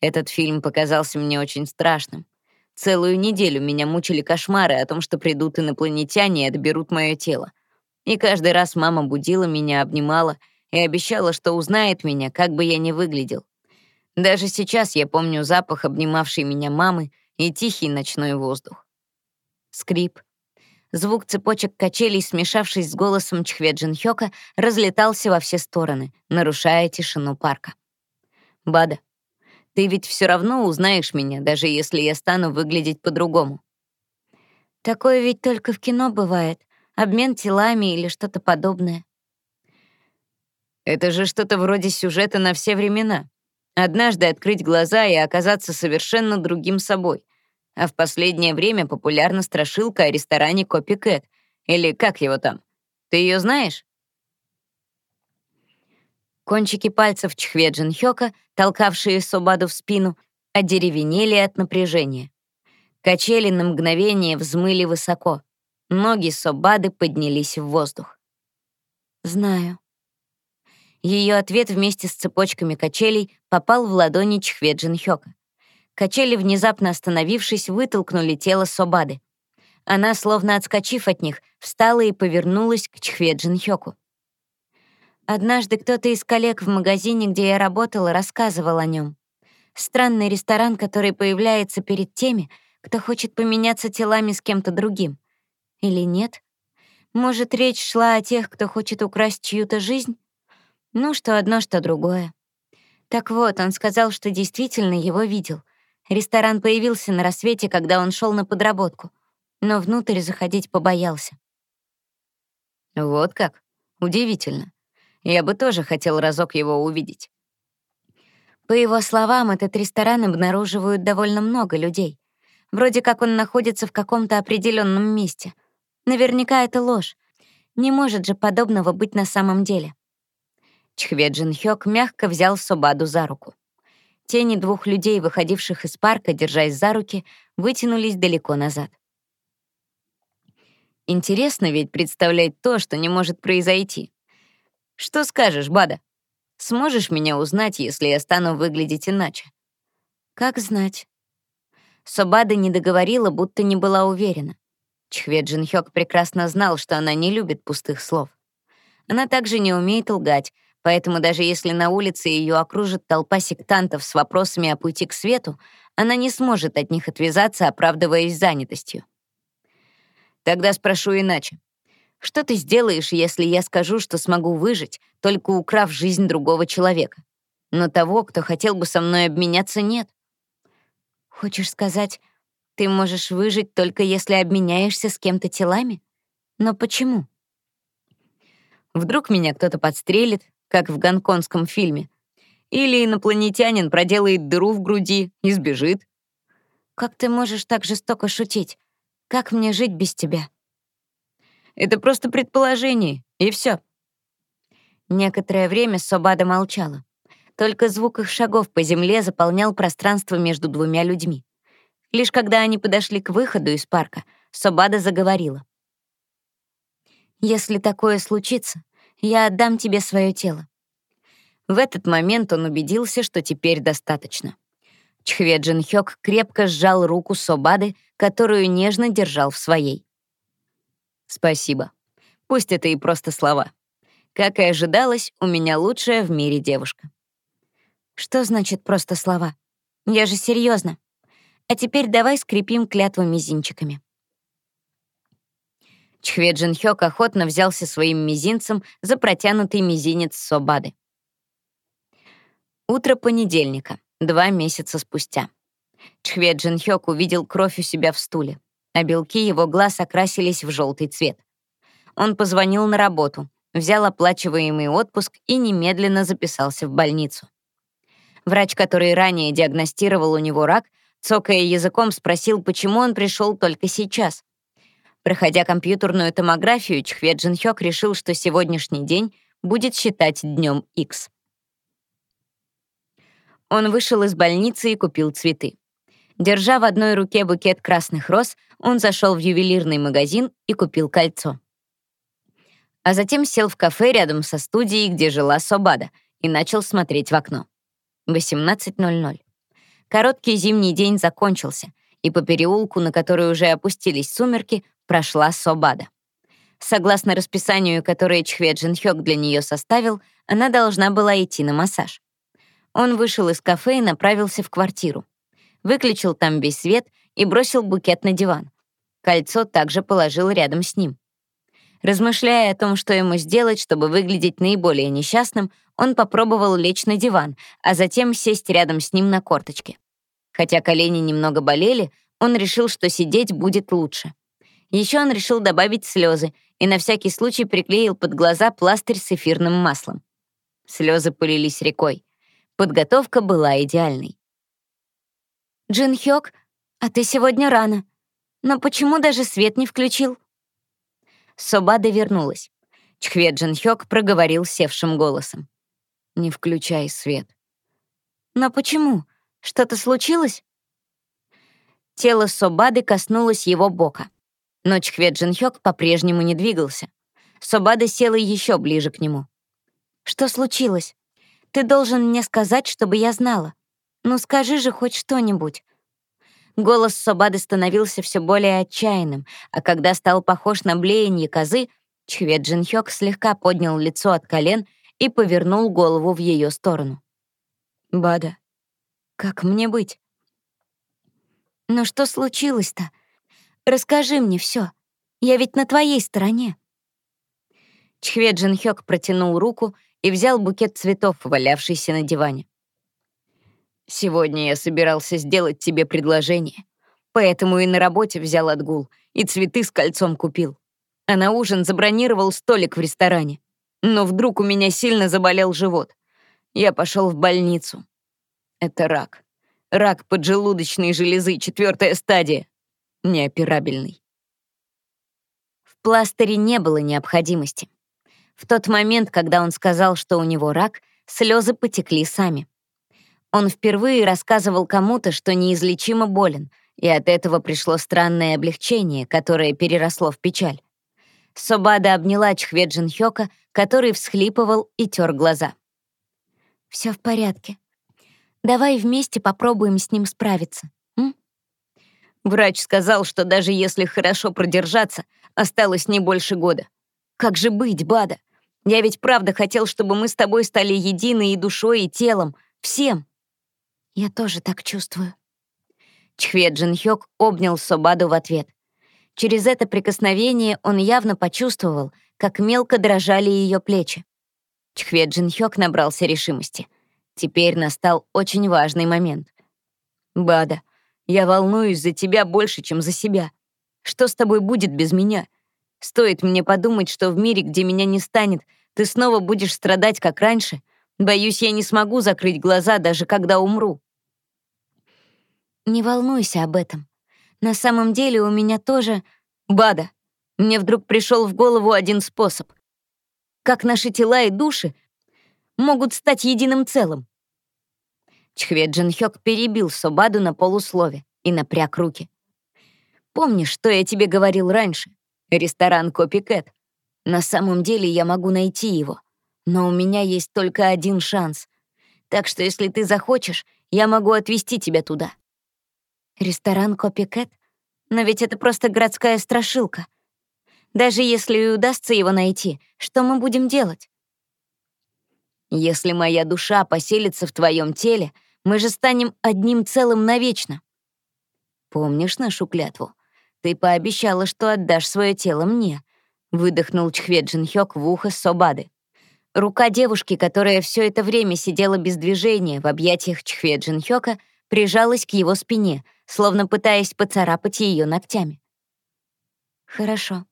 Этот фильм показался мне очень страшным. Целую неделю меня мучили кошмары о том, что придут инопланетяне и отберут мое тело. И каждый раз мама будила меня, обнимала — и обещала, что узнает меня, как бы я ни выглядел. Даже сейчас я помню запах обнимавшей меня мамы и тихий ночной воздух. Скрип. Звук цепочек качелей, смешавшись с голосом Чхве Джинхёка, разлетался во все стороны, нарушая тишину парка. «Бада, ты ведь все равно узнаешь меня, даже если я стану выглядеть по-другому». «Такое ведь только в кино бывает. Обмен телами или что-то подобное». Это же что-то вроде сюжета на все времена. Однажды открыть глаза и оказаться совершенно другим собой. А в последнее время популярна страшилка о ресторане Копи Кэт. Или как его там? Ты ее знаешь? Кончики пальцев Чхве Джин Хёка, толкавшие Собаду в спину, одеревенели от напряжения. Качели на мгновение взмыли высоко. Ноги Собады поднялись в воздух. «Знаю», ее ответ вместе с цепочками качелей попал в ладони Чхве Джинхёка. Качели, внезапно остановившись, вытолкнули тело Собады. Она, словно отскочив от них, встала и повернулась к Чхве Джинхёку. Однажды кто-то из коллег в магазине, где я работала, рассказывал о нем. Странный ресторан, который появляется перед теми, кто хочет поменяться телами с кем-то другим. Или нет? Может, речь шла о тех, кто хочет украсть чью-то жизнь? Ну, что одно, что другое. Так вот, он сказал, что действительно его видел. Ресторан появился на рассвете, когда он шел на подработку, но внутрь заходить побоялся. Вот как? Удивительно. Я бы тоже хотел разок его увидеть. По его словам, этот ресторан обнаруживают довольно много людей. Вроде как он находится в каком-то определенном месте. Наверняка это ложь. Не может же подобного быть на самом деле. Чхве Джин Хёк мягко взял Собаду за руку. Тени двух людей, выходивших из парка, держась за руки, вытянулись далеко назад. Интересно ведь представлять то, что не может произойти. Что скажешь, Бада? Сможешь меня узнать, если я стану выглядеть иначе? Как знать. Собада не договорила, будто не была уверена. Чхве Джин Хёк прекрасно знал, что она не любит пустых слов. Она также не умеет лгать, Поэтому даже если на улице ее окружит толпа сектантов с вопросами о пути к свету, она не сможет от них отвязаться, оправдываясь занятостью. Тогда спрошу иначе. Что ты сделаешь, если я скажу, что смогу выжить, только украв жизнь другого человека? Но того, кто хотел бы со мной обменяться, нет. Хочешь сказать, ты можешь выжить только если обменяешься с кем-то телами? Но почему? Вдруг меня кто-то подстрелит, как в гонконгском фильме. Или инопланетянин проделает дыру в груди и сбежит. Как ты можешь так жестоко шутить? Как мне жить без тебя? Это просто предположение, и все. Некоторое время Собада молчала. Только звук их шагов по земле заполнял пространство между двумя людьми. Лишь когда они подошли к выходу из парка, Собада заговорила. «Если такое случится, я отдам тебе свое тело». В этот момент он убедился, что теперь достаточно. Чхве Джин Хёк крепко сжал руку Собады, которую нежно держал в своей. «Спасибо. Пусть это и просто слова. Как и ожидалось, у меня лучшая в мире девушка. Что значит просто слова? Я же серьезно. А теперь давай скрепим клятву мизинчиками. Чхве Джин Хёк охотно взялся своим мизинцем за протянутый мизинец Собады. Утро понедельника, два месяца спустя. Чхве Джин Хёк увидел кровь у себя в стуле, а белки его глаз окрасились в желтый цвет. Он позвонил на работу, взял оплачиваемый отпуск и немедленно записался в больницу. Врач, который ранее диагностировал у него рак, цокая языком, спросил, почему он пришел только сейчас. Проходя компьютерную томографию, Чхве Джин Хёк решил, что сегодняшний день будет считать днем X. Он вышел из больницы и купил цветы. Держа в одной руке букет красных роз, он зашел в ювелирный магазин и купил кольцо а затем сел в кафе рядом со студией, где жила Собада, и начал смотреть в окно. 18.00. Короткий зимний день закончился, и по переулку, на который уже опустились сумерки, прошла Собада. Согласно расписанию, которое Чхве Джинхёк для нее составил, она должна была идти на массаж. Он вышел из кафе и направился в квартиру. Выключил там весь свет и бросил букет на диван. Кольцо также положил рядом с ним. Размышляя о том, что ему сделать, чтобы выглядеть наиболее несчастным, он попробовал лечь на диван, а затем сесть рядом с ним на корточке. Хотя колени немного болели, он решил, что сидеть будет лучше. Еще он решил добавить слезы и на всякий случай приклеил под глаза пластырь с эфирным маслом. Слезы полились рекой. Подготовка была идеальной. «Джин Хёк, а ты сегодня рано. Но почему даже свет не включил?» Собада вернулась. Чхве Джин Хёк проговорил севшим голосом. «Не включай свет». «Но почему? Что-то случилось?» Тело Собады коснулось его бока. Но Чхве Джин Хёк по-прежнему не двигался. Собада села еще ближе к нему. «Что случилось? Ты должен мне сказать, чтобы я знала. Ну скажи же хоть что-нибудь». Голос Собады становился все более отчаянным, а когда стал похож на блеяние козы, Чхве Джинхёк слегка поднял лицо от колен и повернул голову в ее сторону. «Бада, как мне быть?» «Но что случилось-то? Расскажи мне все. Я ведь на твоей стороне». Чхве Джинхёк протянул руку и взял букет цветов, валявшийся на диване. Сегодня я собирался сделать тебе предложение, поэтому и на работе взял отгул, и цветы с кольцом купил. А на ужин забронировал столик в ресторане. Но вдруг у меня сильно заболел живот. Я пошел в больницу. Это рак. Рак поджелудочной железы, четвертая стадия. Неоперабельный. В пластыре не было необходимости. В тот момент, когда он сказал, что у него рак, слезы потекли сами. Он впервые рассказывал кому-то, что неизлечимо болен, и от этого пришло странное облегчение, которое переросло в печаль. Собада обняла Чхве Джин Хёка, который всхлипывал и тер глаза. Все в порядке. Давай вместе попробуем с ним справиться. Врач сказал, что даже если хорошо продержаться, осталось не больше года. Как же быть, Бада? Я ведь правда хотел, чтобы мы с тобой стали едины и душой, и телом, всем. Я тоже так чувствую. Чхве Джин Хёк обнял Собаду в ответ. Через это прикосновение он явно почувствовал, как мелко дрожали ее плечи. Чхве Джин Хёк набрался решимости. Теперь настал очень важный момент. «Бада, я волнуюсь за тебя больше, чем за себя. Что с тобой будет без меня? Стоит мне подумать, что в мире, где меня не станет, ты снова будешь страдать, как раньше. Боюсь, я не смогу закрыть глаза, даже когда умру». Не волнуйся об этом. На самом деле у меня тоже... Бада, мне вдруг пришел в голову один способ. Как наши тела и души могут стать единым целым. Чхве Джинхёк перебил Собаду на полуслове и напряг руки. «Помнишь, что я тебе говорил раньше? Ресторан Копикэт. На самом деле я могу найти его. Но у меня есть только один шанс. Так что если ты захочешь, я могу отвезти тебя туда. Ресторан Копикэт? Но ведь это просто городская страшилка. Даже если и удастся его найти, что мы будем делать? Если моя душа поселится в твоем теле, мы же станем одним целым навечно. Помнишь нашу клятву? Ты пообещала, что отдашь свое тело мне, выдохнул Чхве Джинхёк в ухо Собады. Рука девушки, которая все это время сидела без движения в объятиях Чхве Джинхёка, прижалась к его спине, словно пытаясь поцарапать ее ногтями. «Хорошо.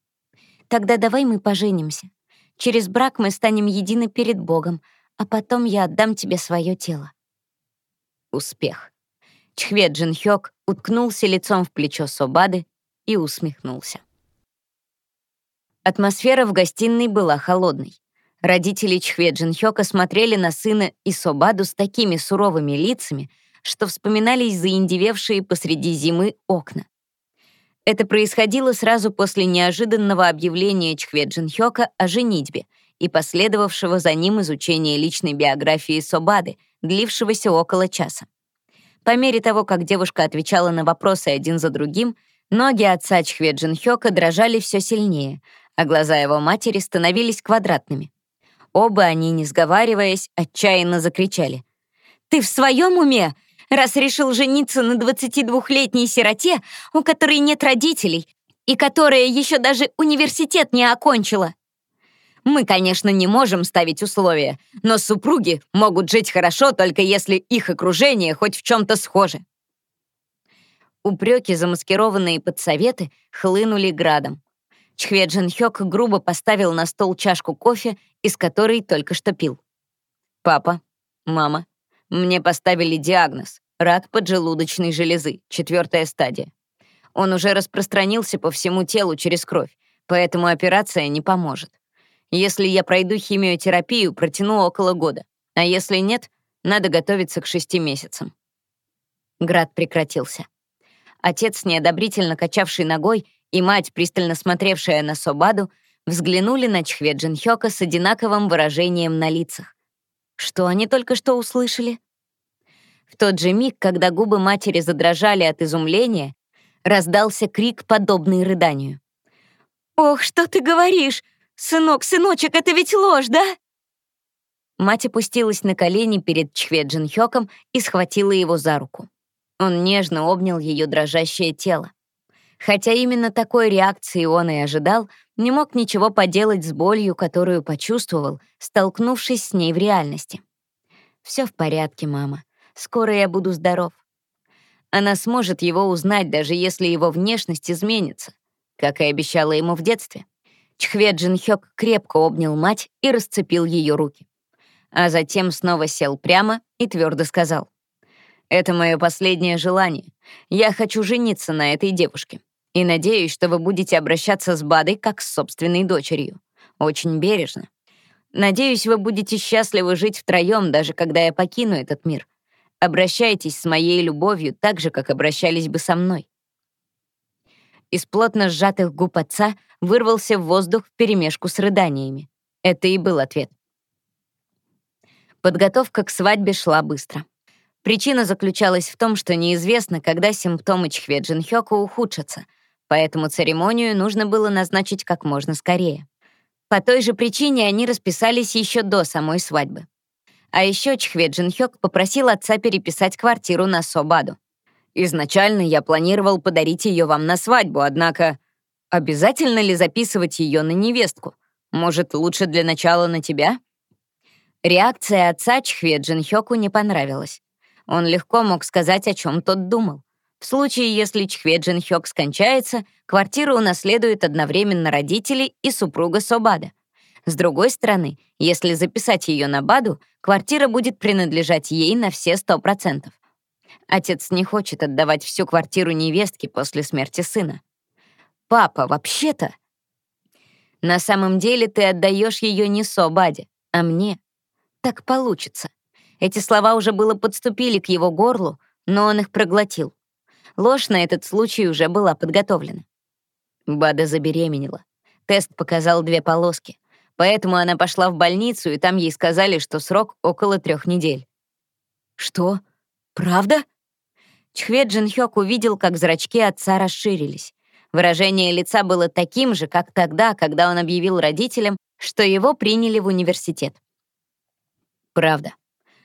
Тогда давай мы поженимся. Через брак мы станем едины перед Богом, а потом я отдам тебе свое тело». Успех. Чхве Джинхёк уткнулся лицом в плечо Собады и усмехнулся. Атмосфера в гостиной была холодной. Родители Чхве Джинхёка смотрели на сына и Собаду с такими суровыми лицами, что вспоминались заиндевевшие посреди зимы окна. Это происходило сразу после неожиданного объявления Чхве Джинхёка о женитьбе и последовавшего за ним изучения личной биографии Собады, длившегося около часа. По мере того, как девушка отвечала на вопросы один за другим, ноги отца Чхве Джинхёка дрожали все сильнее, а глаза его матери становились квадратными. Оба они, не сговариваясь, отчаянно закричали. «Ты в своем уме? раз решил жениться на 22-летней сироте, у которой нет родителей и которая еще даже университет не окончила. Мы, конечно, не можем ставить условия, но супруги могут жить хорошо, только если их окружение хоть в чем-то схоже. Упреки, замаскированные под советы, хлынули градом. Чхве Джин Хёк грубо поставил на стол чашку кофе, из которой только что пил. «Папа, мама, мне поставили диагноз. Рак поджелудочной железы, четвертая стадия. Он уже распространился по всему телу через кровь, поэтому операция не поможет. Если я пройду химиотерапию, протяну около года, а если нет, надо готовиться к шести месяцам. Град прекратился. Отец, неодобрительно качавший ногой, и мать, пристально смотревшая на Собаду, взглянули на Чхве Джинхёка с одинаковым выражением на лицах. Что они только что услышали? В тот же миг, когда губы матери задрожали от изумления, раздался крик, подобный рыданию. «Ох, что ты говоришь? Сынок, сыночек, это ведь ложь, да?» Мать опустилась на колени перед Чхве Джинхёком и схватила его за руку. Он нежно обнял ее дрожащее тело. Хотя именно такой реакции он и ожидал, не мог ничего поделать с болью, которую почувствовал, столкнувшись с ней в реальности. Все в порядке, мама. Скоро я буду здоров. Она сможет его узнать, даже если его внешность изменится, как и обещала ему в детстве. Чхве Джин Хёк крепко обнял мать и расцепил ее руки. А затем снова сел прямо и твердо сказал. «Это мое последнее желание. Я хочу жениться на этой девушке. И надеюсь, что вы будете обращаться с Бадой как с собственной дочерью. Очень бережно. Надеюсь, вы будете счастливы жить втроем, даже когда я покину этот мир. Обращайтесь с моей любовью так же, как обращались бы со мной». Из плотно сжатых губ отца вырвался в воздух вперемешку с рыданиями. Это и был ответ. Подготовка к свадьбе шла быстро. Причина заключалась в том, что неизвестно, когда симптомы Чхве Джинхёка ухудшатся, поэтому церемонию нужно было назначить как можно скорее. По той же причине они расписались еще до самой свадьбы. А еще Чхве Джинхёк попросил отца переписать квартиру на Собаду. Изначально я планировал подарить ее вам на свадьбу, однако обязательно ли записывать ее на невестку? Может, лучше для начала на тебя? Реакция отца Чхве Джинхёку не понравилась. Он легко мог сказать, о чем тот думал. В случае, если Чхве Джинхёк скончается, квартиру унаследуют одновременно родители и супруга Собада — с другой стороны, если записать ее на Баду, квартира будет принадлежать ей на все сто процентов. Отец не хочет отдавать всю квартиру невестке после смерти сына. «Папа, вообще-то...» «На самом деле ты отдаешь ее не Собаде, а мне. Так получится». Эти слова уже было подступили к его горлу, но он их проглотил. Ложь на этот случай уже была подготовлена. Бада забеременела. Тест показал две полоски. Поэтому она пошла в больницу, и там ей сказали, что срок около трех недель. «Что? Правда?» Чхве Джин Хёк увидел, как зрачки отца расширились. Выражение лица было таким же, как тогда, когда он объявил родителям, что его приняли в университет. Правда.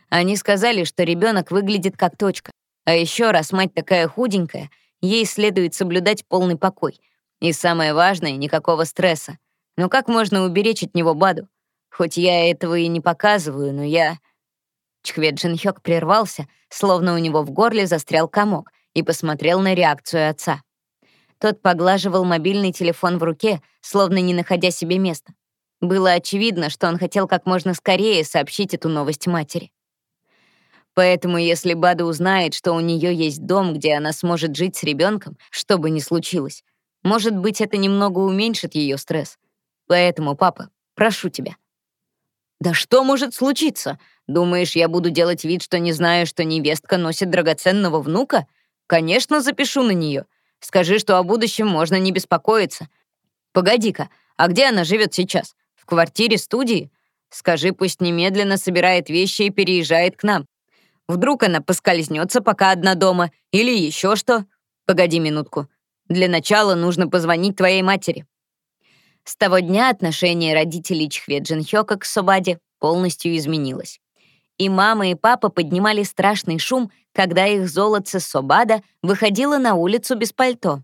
Они сказали, что ребенок выглядит как точка. А еще раз мать такая худенькая, ей следует соблюдать полный покой. И самое важное — никакого стресса. Но как можно уберечь от него Баду? Хоть я этого и не показываю, но я... Чхве Джинхёк прервался, словно у него в горле застрял комок, и посмотрел на реакцию отца. Тот поглаживал мобильный телефон в руке, словно не находя себе места. Было очевидно, что он хотел как можно скорее сообщить эту новость матери. Поэтому если Бада узнает, что у нее есть дом, где она сможет жить с ребенком, что бы ни случилось, может быть, это немного уменьшит ее стресс. Поэтому, папа, прошу тебя. Да что может случиться? Думаешь, я буду делать вид, что не знаю, что невестка носит драгоценного внука? Конечно, запишу на нее. Скажи, что о будущем можно не беспокоиться. Погоди-ка, а где она живет сейчас? В квартире студии? Скажи, пусть немедленно собирает вещи и переезжает к нам. Вдруг она поскользнется, пока одна дома, или еще что? Погоди минутку. Для начала нужно позвонить твоей матери. С того дня отношение родителей Чхве Джинхёка к Собаде полностью изменилось. И мама, и папа поднимали страшный шум, когда их золотце Собада выходила на улицу без пальто.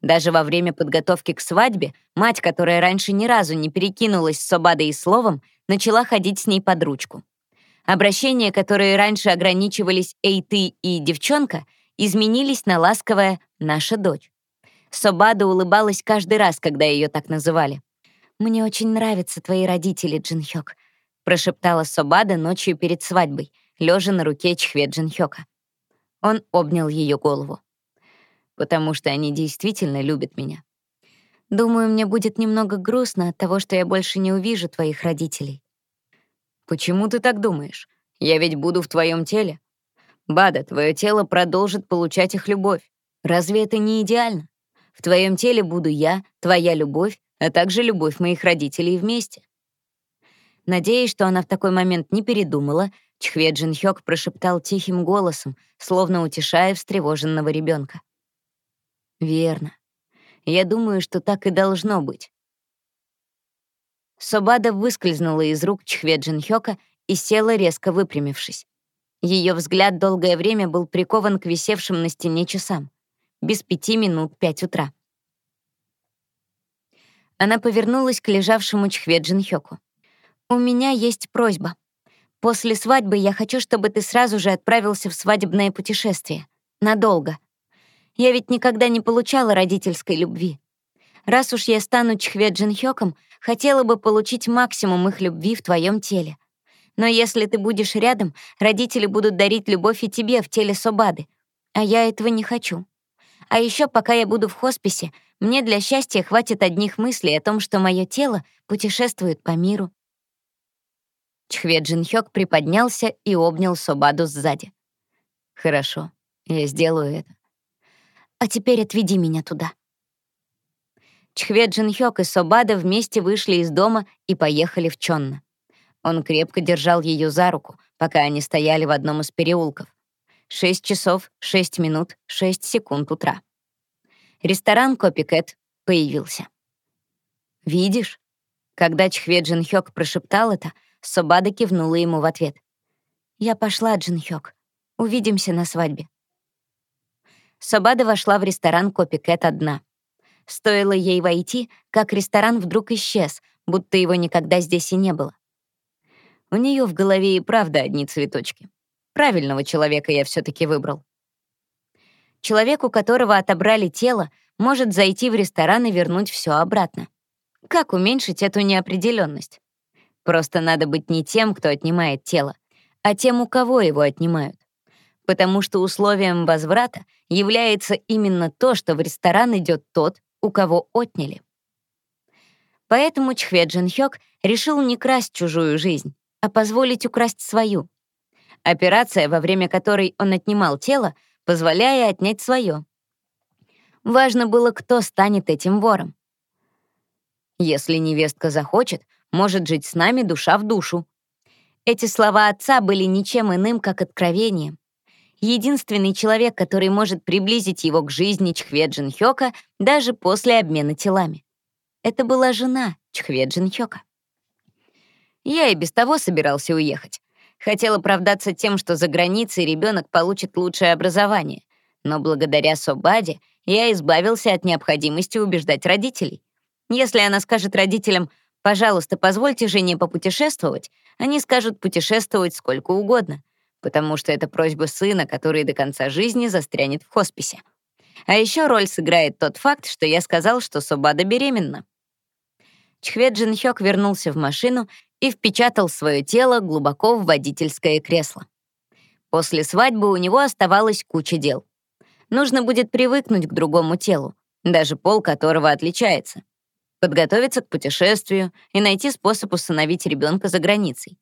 Даже во время подготовки к свадьбе мать, которая раньше ни разу не перекинулась с Собадой и словом, начала ходить с ней под ручку. Обращения, которые раньше ограничивались «эй, ты» и «девчонка», изменились на ласковое «наша дочь». Собада улыбалась каждый раз, когда ее так называли. «Мне очень нравятся твои родители, Джинхёк», прошептала Собада ночью перед свадьбой, лежа на руке Чхве Джинхёка. Он обнял ее голову. «Потому что они действительно любят меня». «Думаю, мне будет немного грустно от того, что я больше не увижу твоих родителей». «Почему ты так думаешь? Я ведь буду в твоем теле. Бада, твое тело продолжит получать их любовь. Разве это не идеально? В твоем теле буду я, твоя любовь, а также любовь моих родителей вместе». Надеясь, что она в такой момент не передумала, Чхве Джин Хёк прошептал тихим голосом, словно утешая встревоженного ребенка. «Верно. Я думаю, что так и должно быть. Собада выскользнула из рук Чхве Джинхёка и села, резко выпрямившись. Ее взгляд долгое время был прикован к висевшим на стене часам. Без пяти минут пять утра. Она повернулась к лежавшему Чхве Джинхёку. «У меня есть просьба. После свадьбы я хочу, чтобы ты сразу же отправился в свадебное путешествие. Надолго. Я ведь никогда не получала родительской любви. Раз уж я стану Чхве Джинхёком, хотела бы получить максимум их любви в твоем теле. Но если ты будешь рядом, родители будут дарить любовь и тебе в теле Собады. А я этого не хочу. А еще, пока я буду в хосписе, мне для счастья хватит одних мыслей о том, что мое тело путешествует по миру. Чхве Джинхёк приподнялся и обнял Собаду сзади. «Хорошо, я сделаю это. А теперь отведи меня туда». Чхве Джинхёк и Собада вместе вышли из дома и поехали в Чонна. Он крепко держал ее за руку, пока они стояли в одном из переулков. Шесть часов, шесть минут, шесть секунд утра. Ресторан «Копикэт» появился. «Видишь?» Когда Чхве Джинхёк прошептал это, Собада кивнула ему в ответ. «Я пошла, Джинхёк. Увидимся на свадьбе». Собада вошла в ресторан «Копикэт» одна. Стоило ей войти, как ресторан вдруг исчез, будто его никогда здесь и не было. У нее в голове и правда одни цветочки. Правильного человека я все таки выбрал. Человек, у которого отобрали тело, может зайти в ресторан и вернуть все обратно. Как уменьшить эту неопределенность? Просто надо быть не тем, кто отнимает тело, а тем, у кого его отнимают потому что условием возврата является именно то, что в ресторан идет тот, у кого отняли. Поэтому Чхве Джин Хёк решил не красть чужую жизнь, а позволить украсть свою. Операция, во время которой он отнимал тело, позволяя отнять свое. Важно было, кто станет этим вором. Если невестка захочет, может жить с нами душа в душу. Эти слова отца были ничем иным, как откровением единственный человек, который может приблизить его к жизни Чхве Джин Хёка даже после обмена телами. Это была жена Чхве Джин Хёка. Я и без того собирался уехать. Хотел оправдаться тем, что за границей ребенок получит лучшее образование. Но благодаря Собаде я избавился от необходимости убеждать родителей. Если она скажет родителям «пожалуйста, позвольте жене попутешествовать», они скажут путешествовать сколько угодно, потому что это просьба сына, который до конца жизни застрянет в хосписе. А еще роль сыграет тот факт, что я сказал, что Собада беременна. Чхве Джин Хёк вернулся в машину и впечатал свое тело глубоко в водительское кресло. После свадьбы у него оставалась куча дел. Нужно будет привыкнуть к другому телу, даже пол которого отличается, подготовиться к путешествию и найти способ усыновить ребенка за границей.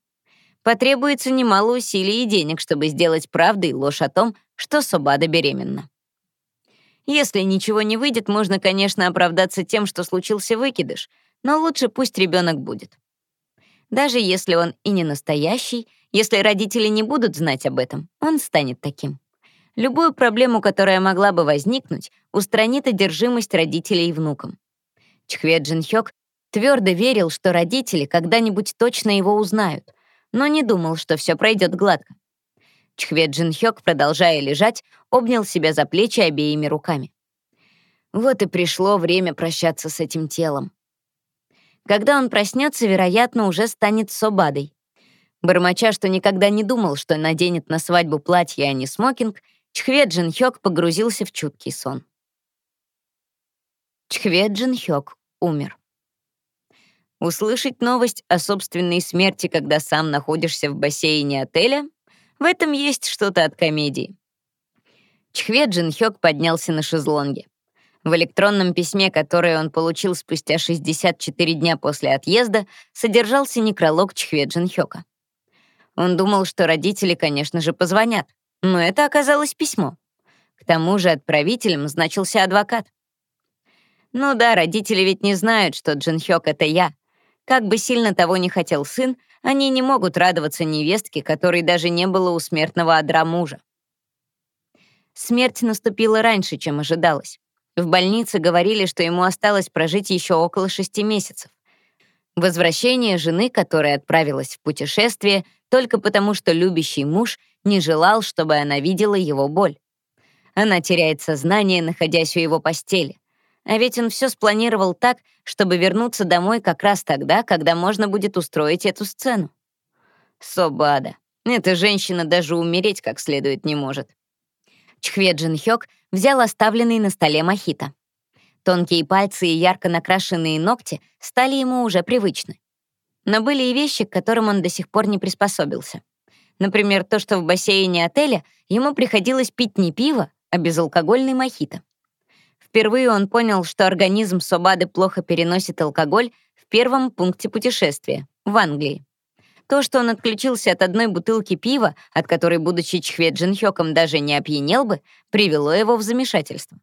Потребуется немало усилий и денег, чтобы сделать правду и ложь о том, что Собада беременна. Если ничего не выйдет, можно, конечно, оправдаться тем, что случился выкидыш, но лучше пусть ребенок будет. Даже если он и не настоящий, если родители не будут знать об этом, он станет таким. Любую проблему, которая могла бы возникнуть, устранит одержимость родителей внукам. Чхве Джин Хёк твердо верил, что родители когда-нибудь точно его узнают, но не думал, что все пройдет гладко. Чхве Джин Хёк, продолжая лежать, обнял себя за плечи обеими руками. Вот и пришло время прощаться с этим телом. Когда он проснется, вероятно, уже станет Собадой. Бормоча, что никогда не думал, что наденет на свадьбу платье, а не смокинг, Чхве Джин Хёк погрузился в чуткий сон. Чхве Джин Хёк умер. Услышать новость о собственной смерти, когда сам находишься в бассейне отеля, в этом есть что-то от комедии. Чхве Джин Хёк поднялся на шезлонге. В электронном письме, которое он получил спустя 64 дня после отъезда, содержался некролог Чхве Джин Хёка. Он думал, что родители, конечно же, позвонят, но это оказалось письмо. К тому же отправителем значился адвокат. Ну да, родители ведь не знают, что Джин Хёк — это я. Как бы сильно того не хотел сын, они не могут радоваться невестке, которой даже не было у смертного одра мужа. Смерть наступила раньше, чем ожидалось. В больнице говорили, что ему осталось прожить еще около шести месяцев. Возвращение жены, которая отправилась в путешествие, только потому, что любящий муж не желал, чтобы она видела его боль. Она теряет сознание, находясь у его постели. А ведь он все спланировал так, чтобы вернуться домой как раз тогда, когда можно будет устроить эту сцену. Собада. Эта женщина даже умереть как следует не может. Чхве Джин Хёк взял оставленный на столе мохито. Тонкие пальцы и ярко накрашенные ногти стали ему уже привычны. Но были и вещи, к которым он до сих пор не приспособился. Например, то, что в бассейне отеля ему приходилось пить не пиво, а безалкогольный мохито. Впервые он понял, что организм Собады плохо переносит алкоголь в первом пункте путешествия — в Англии. То, что он отключился от одной бутылки пива, от которой, будучи Чхве Джинхёком, даже не опьянел бы, привело его в замешательство.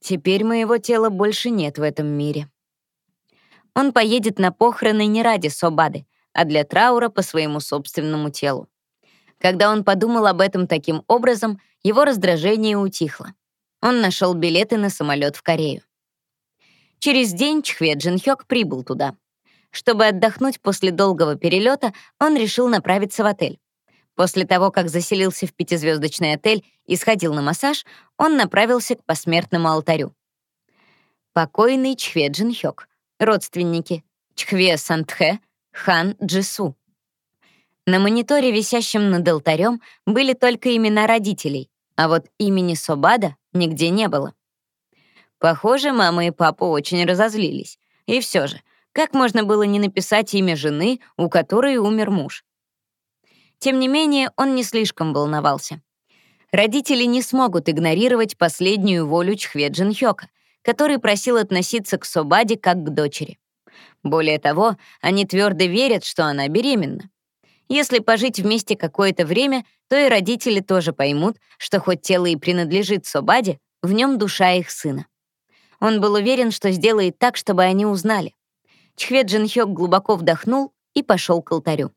Теперь моего тела больше нет в этом мире. Он поедет на похороны не ради Собады, а для траура по своему собственному телу. Когда он подумал об этом таким образом, его раздражение утихло он нашел билеты на самолет в Корею. Через день Чхве Джин Хёк прибыл туда. Чтобы отдохнуть после долгого перелета, он решил направиться в отель. После того, как заселился в пятизвездочный отель и сходил на массаж, он направился к посмертному алтарю. Покойный Чхве Джин Хёк. Родственники. Чхве Сантхэ, Хан Джису. На мониторе, висящем над алтарем, были только имена родителей, а вот имени Собада нигде не было. Похоже, мама и папа очень разозлились. И все же, как можно было не написать имя жены, у которой умер муж? Тем не менее, он не слишком волновался. Родители не смогут игнорировать последнюю волю Чхве Джин Хёка, который просил относиться к Собаде как к дочери. Более того, они твердо верят, что она беременна. Если пожить вместе какое-то время, то и родители тоже поймут, что хоть тело и принадлежит Собаде, в нем душа их сына. Он был уверен, что сделает так, чтобы они узнали. Чхве Джин Хёк глубоко вдохнул и пошел к алтарю.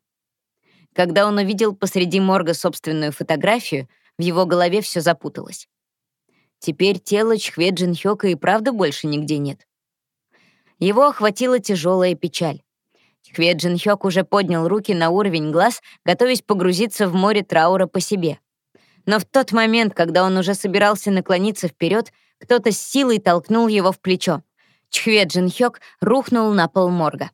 Когда он увидел посреди морга собственную фотографию, в его голове все запуталось. Теперь тело Чхве Джин Хёка и правда больше нигде нет. Его охватила тяжелая печаль. Хве Джин Хёк уже поднял руки на уровень глаз, готовясь погрузиться в море траура по себе. Но в тот момент, когда он уже собирался наклониться вперед, кто-то с силой толкнул его в плечо. Чхве Джин Хёк рухнул на пол морга.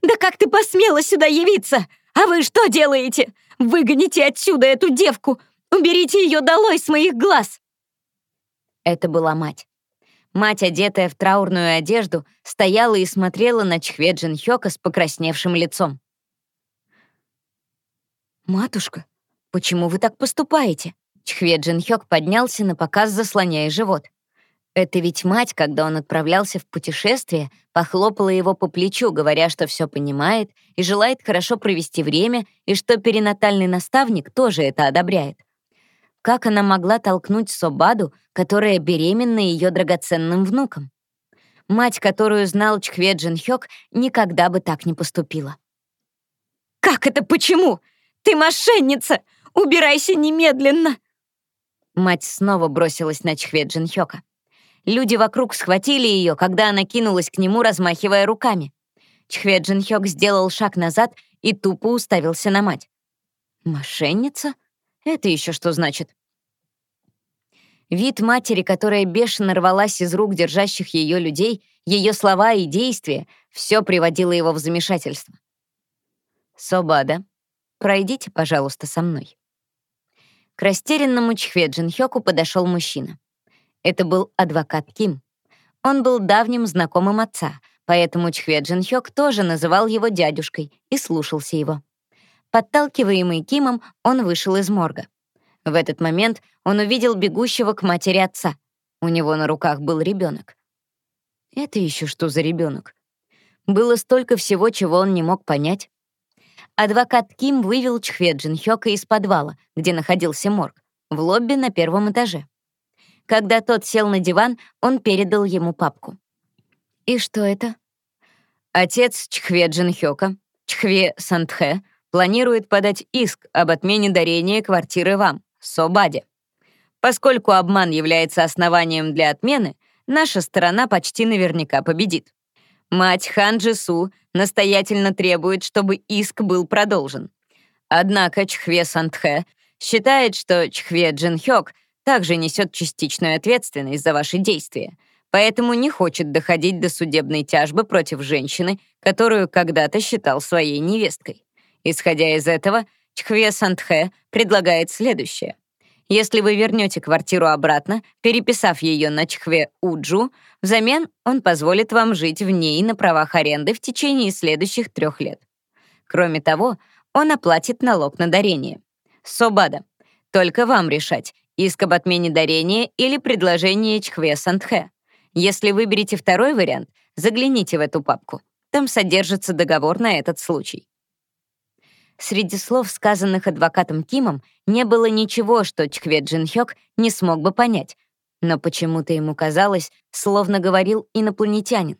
«Да как ты посмела сюда явиться? А вы что делаете? Выгоните отсюда эту девку! Уберите ее долой с моих глаз!» Это была мать. Мать, одетая в траурную одежду, стояла и смотрела на Чхве Джин Хёка с покрасневшим лицом. «Матушка, почему вы так поступаете?» Чхве Джин Хёк поднялся на показ, заслоняя живот. Это ведь мать, когда он отправлялся в путешествие, похлопала его по плечу, говоря, что все понимает и желает хорошо провести время, и что перинатальный наставник тоже это одобряет. Как она могла толкнуть Собаду, которая беременна ее драгоценным внуком? Мать, которую знал Чхве Джин Хёк, никогда бы так не поступила. «Как это почему? Ты мошенница! Убирайся немедленно!» Мать снова бросилась на Чхве Джин Хёка. Люди вокруг схватили ее, когда она кинулась к нему, размахивая руками. Чхве Джин Хёк сделал шаг назад и тупо уставился на мать. «Мошенница? Это еще что значит?» Вид матери, которая бешено рвалась из рук держащих ее людей, ее слова и действия — все приводило его в замешательство. «Собада, пройдите, пожалуйста, со мной». К растерянному Чхве Джин Хёку подошел мужчина. Это был адвокат Ким. Он был давним знакомым отца, поэтому Чхве Джин Хёк тоже называл его дядюшкой и слушался его. Подталкиваемый Кимом, он вышел из морга. В этот момент он увидел бегущего к матери отца. У него на руках был ребенок. Это еще что за ребенок? Было столько всего, чего он не мог понять. Адвокат Ким вывел Чхве Джин Хёка из подвала, где находился морг, в лобби на первом этаже. Когда тот сел на диван, он передал ему папку. «И что это?» Отец Чхве Джинхёка, Чхве Сантхэ, планирует подать иск об отмене дарения квартиры вам, Собаде. Поскольку обман является основанием для отмены, наша сторона почти наверняка победит. Мать Хан Джису настоятельно требует, чтобы иск был продолжен. Однако Чхве Сантхэ считает, что Чхве Джинхёк также несет частичную ответственность за ваши действия, поэтому не хочет доходить до судебной тяжбы против женщины, которую когда-то считал своей невесткой. Исходя из этого, Чхве Сантхэ предлагает следующее. Если вы вернете квартиру обратно, переписав ее на Чхве Уджу, взамен он позволит вам жить в ней на правах аренды в течение следующих трех лет. Кроме того, он оплатит налог на дарение. Собада. Только вам решать, иск об отмене дарения или предложение Чхве Сантхэ. Если выберете второй вариант, загляните в эту папку. Там содержится договор на этот случай. Среди слов, сказанных адвокатом Кимом, не было ничего, что Чхве Джин Хёк не смог бы понять, но почему-то ему казалось, словно говорил инопланетянин.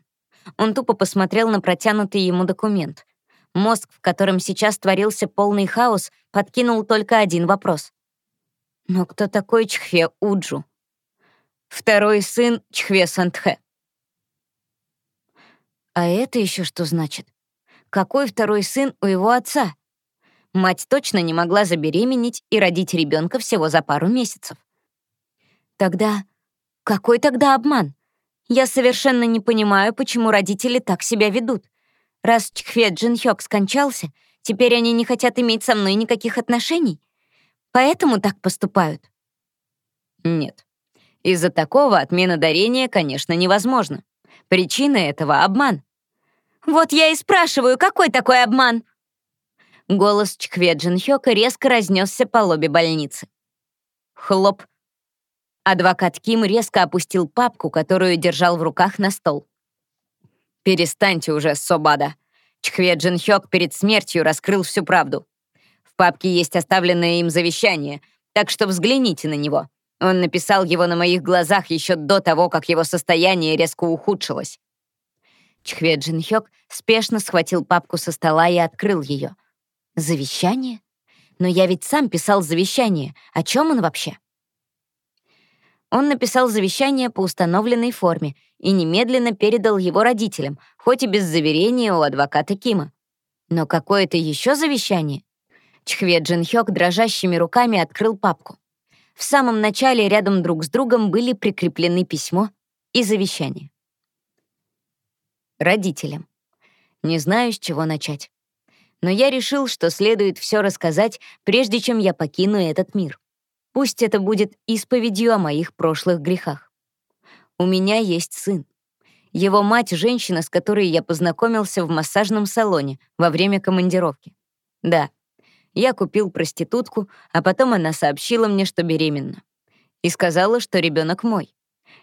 Он тупо посмотрел на протянутый ему документ. Мозг, в котором сейчас творился полный хаос, подкинул только один вопрос. Но кто такой Чхве Уджу? Второй сын Чхве Сантхэ. А это еще что значит? Какой второй сын у его отца? Мать точно не могла забеременеть и родить ребенка всего за пару месяцев. Тогда какой тогда обман? Я совершенно не понимаю, почему родители так себя ведут. Раз Чхве Джин Хёк скончался, теперь они не хотят иметь со мной никаких отношений. Поэтому так поступают? Нет. Из-за такого отмена дарения, конечно, невозможно. Причина этого — обман. Вот я и спрашиваю, какой такой обман? Голос Чхве Джинхёка резко разнесся по лобби больницы. Хлоп. Адвокат Ким резко опустил папку, которую держал в руках на стол. «Перестаньте уже, Собада». Чхве Джинхёк перед смертью раскрыл всю правду папке есть оставленное им завещание, так что взгляните на него. Он написал его на моих глазах еще до того, как его состояние резко ухудшилось. Чхве Джин Хёк спешно схватил папку со стола и открыл ее. «Завещание? Но я ведь сам писал завещание. О чем он вообще?» Он написал завещание по установленной форме и немедленно передал его родителям, хоть и без заверения у адвоката Кима. Но какое-то еще завещание? Чхве Джин Хёк дрожащими руками открыл папку. В самом начале рядом друг с другом были прикреплены письмо и завещание. Родителям. Не знаю, с чего начать. Но я решил, что следует все рассказать, прежде чем я покину этот мир. Пусть это будет исповедью о моих прошлых грехах. У меня есть сын. Его мать — женщина, с которой я познакомился в массажном салоне во время командировки. Да, я купил проститутку, а потом она сообщила мне, что беременна. И сказала, что ребенок мой.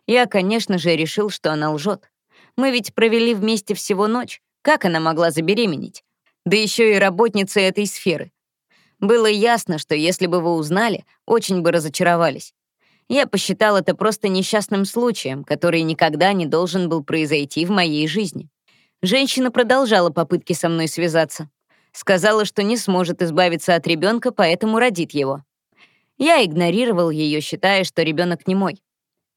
Я, конечно же, решил, что она лжет. Мы ведь провели вместе всего ночь. Как она могла забеременеть? Да еще и работница этой сферы. Было ясно, что если бы вы узнали, очень бы разочаровались. Я посчитал это просто несчастным случаем, который никогда не должен был произойти в моей жизни. Женщина продолжала попытки со мной связаться. Сказала, что не сможет избавиться от ребенка, поэтому родит его. Я игнорировал ее, считая, что ребенок не мой.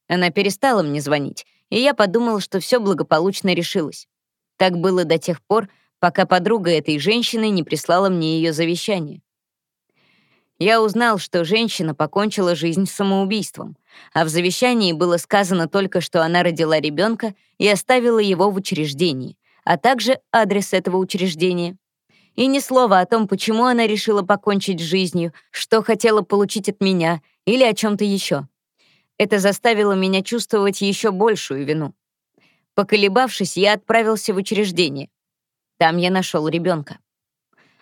Она перестала мне звонить, и я подумал, что все благополучно решилось. Так было до тех пор, пока подруга этой женщины не прислала мне ее завещание. Я узнал, что женщина покончила жизнь самоубийством, а в завещании было сказано только, что она родила ребенка и оставила его в учреждении, а также адрес этого учреждения. И ни слова о том, почему она решила покончить с жизнью, что хотела получить от меня или о чем-то еще. Это заставило меня чувствовать еще большую вину. Поколебавшись, я отправился в учреждение. Там я нашел ребенка.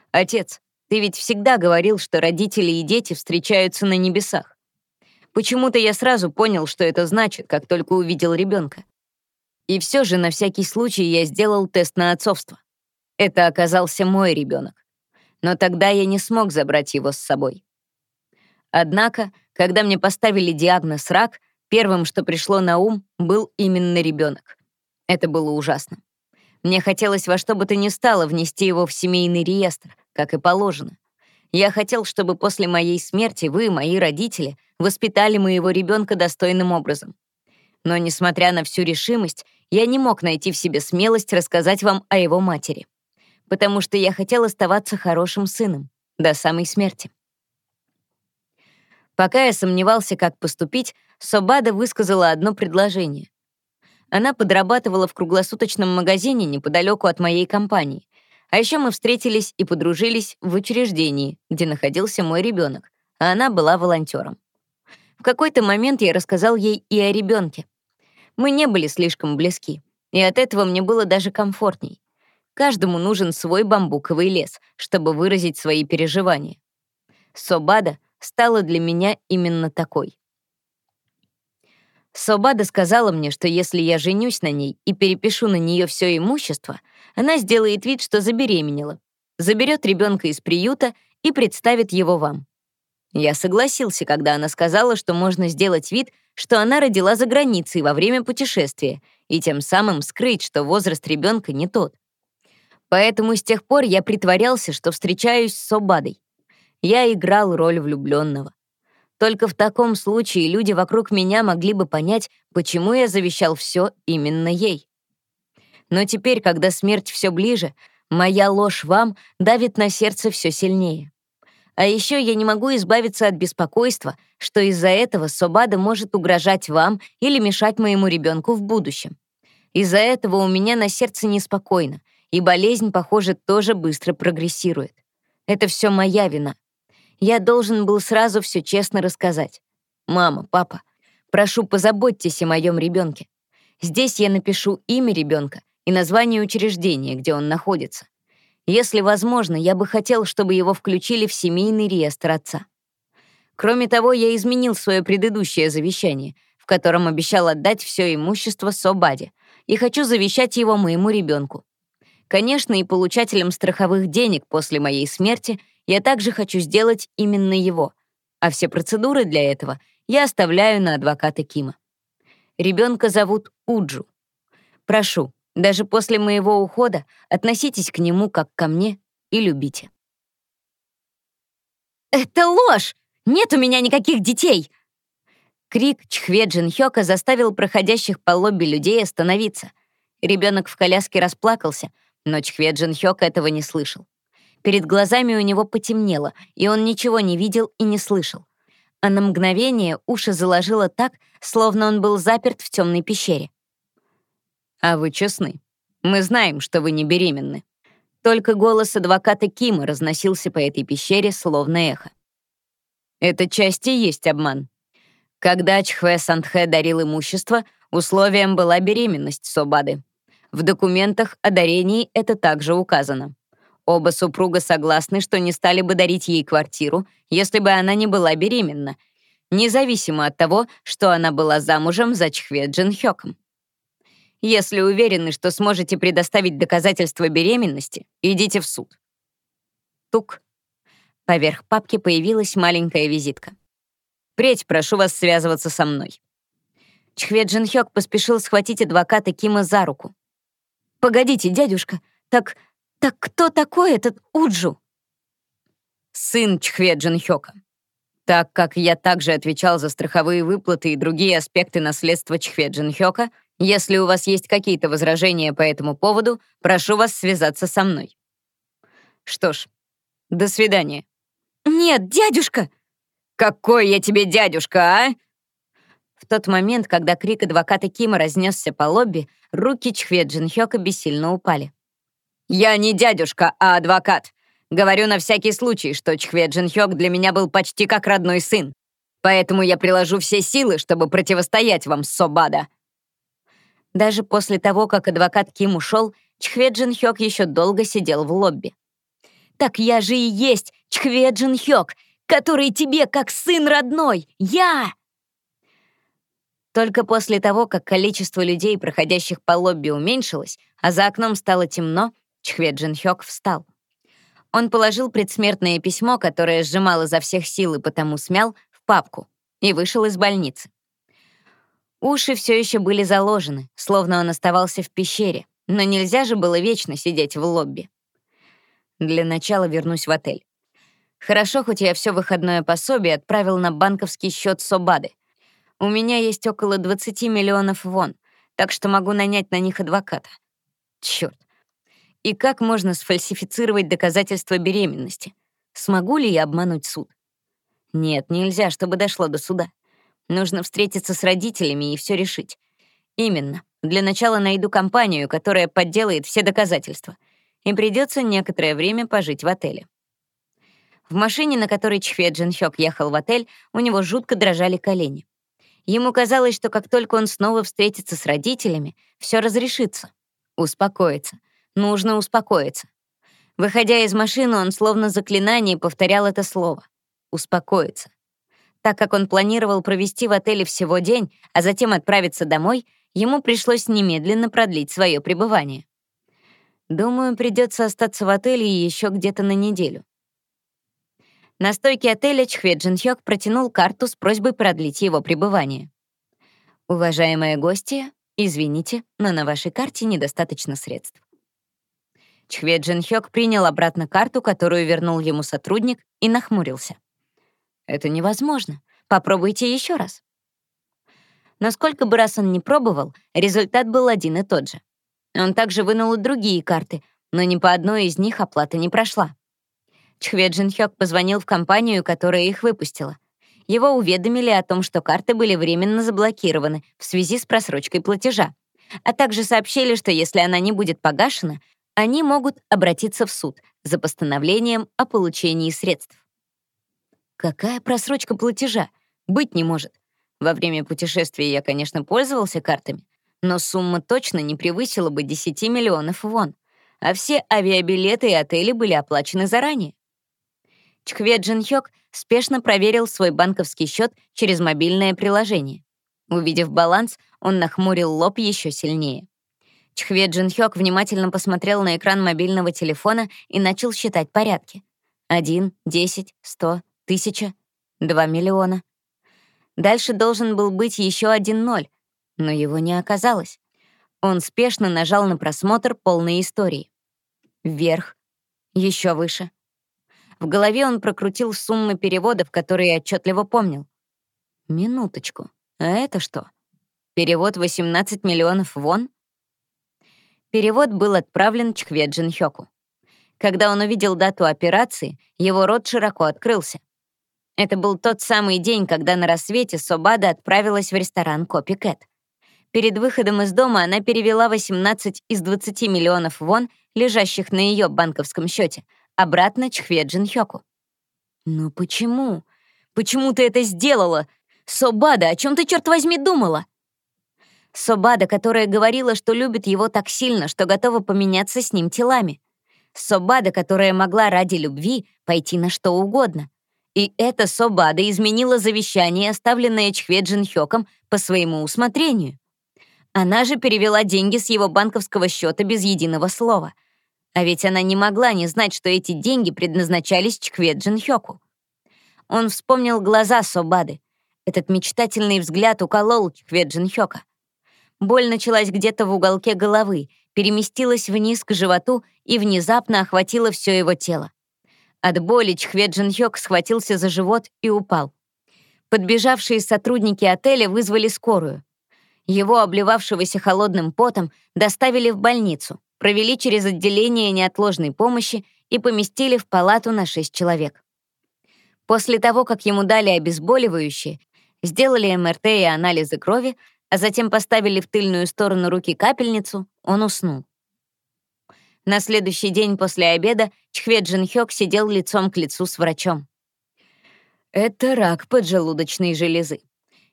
Отец, ты ведь всегда говорил, что родители и дети встречаются на небесах. Почему-то я сразу понял, что это значит, как только увидел ребенка. И все же на всякий случай я сделал тест на отцовство. Это оказался мой ребенок. Но тогда я не смог забрать его с собой. Однако, когда мне поставили диагноз «рак», первым, что пришло на ум, был именно ребенок. Это было ужасно. Мне хотелось во что бы то ни стало внести его в семейный реестр, как и положено. Я хотел, чтобы после моей смерти вы, мои родители, воспитали моего ребенка достойным образом. Но, несмотря на всю решимость, я не мог найти в себе смелость рассказать вам о его матери, потому что я хотел оставаться хорошим сыном до самой смерти. Пока я сомневался, как поступить, Собада высказала одно предложение. Она подрабатывала в круглосуточном магазине неподалеку от моей компании, а еще мы встретились и подружились в учреждении, где находился мой ребенок, а она была волонтером. В какой-то момент я рассказал ей и о ребенке. Мы не были слишком близки, и от этого мне было даже комфортней. Каждому нужен свой бамбуковый лес, чтобы выразить свои переживания. Собада стала для меня именно такой. Собада сказала мне, что если я женюсь на ней и перепишу на нее все имущество, она сделает вид, что забеременела, заберет ребенка из приюта и представит его вам. Я согласился, когда она сказала, что можно сделать вид, что она родила за границей во время путешествия и тем самым скрыть, что возраст ребенка не тот. Поэтому с тех пор я притворялся, что встречаюсь с Собадой. Я играл роль влюбленного. Только в таком случае люди вокруг меня могли бы понять, почему я завещал все именно ей. Но теперь, когда смерть все ближе, моя ложь вам давит на сердце все сильнее. А еще я не могу избавиться от беспокойства, что из-за этого Собада может угрожать вам или мешать моему ребенку в будущем. Из-за этого у меня на сердце неспокойно, и болезнь, похоже, тоже быстро прогрессирует. Это все моя вина. Я должен был сразу все честно рассказать. «Мама, папа, прошу, позаботьтесь о моем ребенке. Здесь я напишу имя ребенка и название учреждения, где он находится. Если возможно, я бы хотел, чтобы его включили в семейный реестр отца. Кроме того, я изменил свое предыдущее завещание, в котором обещал отдать все имущество Собаде, и хочу завещать его моему ребенку. Конечно, и получателям страховых денег после моей смерти я также хочу сделать именно его, а все процедуры для этого я оставляю на адвоката Кима. Ребенка зовут Уджу. Прошу, даже после моего ухода относитесь к нему как ко мне и любите. «Это ложь! Нет у меня никаких детей!» Крик Чхве Джин Хёка заставил проходящих по лобби людей остановиться. Ребенок в коляске расплакался, но Чхве Джин Хёк этого не слышал. Перед глазами у него потемнело, и он ничего не видел и не слышал. А на мгновение уши заложило так, словно он был заперт в темной пещере. «А вы честны. Мы знаем, что вы не беременны». Только голос адвоката Кима разносился по этой пещере, словно эхо. Это части есть обман. Когда Чхве Сандхэ дарил имущество, условием была беременность Собады. В документах о дарении это также указано. Оба супруга согласны, что не стали бы дарить ей квартиру, если бы она не была беременна, независимо от того, что она была замужем за Чхве Джин Хёком. Если уверены, что сможете предоставить доказательства беременности, идите в суд. Тук. Поверх папки появилась маленькая визитка. «Впредь прошу вас связываться со мной». Чхве Джин Хёк поспешил схватить адвоката Кима за руку. «Погодите, дядюшка, так... так кто такой этот Уджу?» «Сын Чхве Джин Хёка. Так как я также отвечал за страховые выплаты и другие аспекты наследства Чхве Джин Хёка, если у вас есть какие-то возражения по этому поводу, прошу вас связаться со мной». Что ж, до свидания. «Нет, дядюшка!» «Какой я тебе дядюшка, а?» В тот момент, когда крик адвоката Кима разнесся по лобби, руки Чхве Джинхёка бессильно упали. «Я не дядюшка, а адвокат. Говорю на всякий случай, что Чхве Джинхёк для меня был почти как родной сын. Поэтому я приложу все силы, чтобы противостоять вам, Собада». Даже после того, как адвокат Ким ушел, Чхве Джинхёк еще долго сидел в лобби. «Так я же и есть Чхве Джин Хёк, который тебе как сын родной! Я!» Только после того, как количество людей, проходящих по лобби, уменьшилось, а за окном стало темно, Чхве Джин Хёк встал. Он положил предсмертное письмо, которое сжимал изо всех сил и потому смял, в папку и вышел из больницы. Уши все еще были заложены, словно он оставался в пещере, но нельзя же было вечно сидеть в лобби. Для начала вернусь в отель. Хорошо, хоть я все выходное пособие отправил на банковский счет Собады. У меня есть около 20 миллионов вон, так что могу нанять на них адвоката. Черт. И как можно сфальсифицировать доказательства беременности? Смогу ли я обмануть суд? Нет, нельзя, чтобы дошло до суда. Нужно встретиться с родителями и все решить. Именно. Для начала найду компанию, которая подделает все доказательства — и придется некоторое время пожить в отеле. В машине, на которой Чхве Джин Хёк ехал в отель, у него жутко дрожали колени. Ему казалось, что как только он снова встретится с родителями, все разрешится. Успокоиться. Нужно успокоиться. Выходя из машины, он словно заклинание повторял это слово. Успокоиться. Так как он планировал провести в отеле всего день, а затем отправиться домой, ему пришлось немедленно продлить свое пребывание. Думаю, придется остаться в отеле еще где-то на неделю. На стойке отеля Чхве Джин Хёк протянул карту с просьбой продлить его пребывание. «Уважаемые гости, извините, но на вашей карте недостаточно средств». Чхве Джин Хёк принял обратно карту, которую вернул ему сотрудник, и нахмурился. «Это невозможно. Попробуйте еще раз». Но сколько бы раз он ни пробовал, результат был один и тот же. Он также вынул и другие карты, но ни по одной из них оплата не прошла. Чхве Джин позвонил в компанию, которая их выпустила. Его уведомили о том, что карты были временно заблокированы в связи с просрочкой платежа, а также сообщили, что если она не будет погашена, они могут обратиться в суд за постановлением о получении средств. Какая просрочка платежа? Быть не может. Во время путешествия я, конечно, пользовался картами, но сумма точно не превысила бы 10 миллионов вон, а все авиабилеты и отели были оплачены заранее. Чхве Джин Хёк спешно проверил свой банковский счет через мобильное приложение. Увидев баланс, он нахмурил лоб еще сильнее. Чхве Джин Хёк внимательно посмотрел на экран мобильного телефона и начал считать порядки. Один, десять, сто, тысяча, два миллиона. Дальше должен был быть еще один ноль, но его не оказалось. Он спешно нажал на просмотр полной истории. Вверх, еще выше. В голове он прокрутил суммы переводов, которые отчетливо помнил. Минуточку, а это что? Перевод 18 миллионов вон? Перевод был отправлен Чхве Джин Хёку. Когда он увидел дату операции, его рот широко открылся. Это был тот самый день, когда на рассвете Собада отправилась в ресторан Копи Кэт. Перед выходом из дома она перевела 18 из 20 миллионов вон, лежащих на ее банковском счете, обратно Чхве Джинхёку. «Ну почему? Почему ты это сделала? Собада, о чем ты, черт возьми, думала?» Собада, которая говорила, что любит его так сильно, что готова поменяться с ним телами. Собада, которая могла ради любви пойти на что угодно. И эта Собада изменила завещание, оставленное Чхве Джинхёком по своему усмотрению. Она же перевела деньги с его банковского счета без единого слова. А ведь она не могла не знать, что эти деньги предназначались Чхве Джинхёку. Он вспомнил глаза Собады. Этот мечтательный взгляд уколол Чхве Джинхёка. Боль началась где-то в уголке головы, переместилась вниз к животу и внезапно охватила все его тело. От боли Чхве Джинхёк схватился за живот и упал. Подбежавшие сотрудники отеля вызвали скорую. Его, обливавшегося холодным потом, доставили в больницу, провели через отделение неотложной помощи и поместили в палату на 6 человек. После того, как ему дали обезболивающие, сделали МРТ и анализы крови, а затем поставили в тыльную сторону руки капельницу, он уснул. На следующий день после обеда Чхве Джин Хёк сидел лицом к лицу с врачом. «Это рак поджелудочной железы.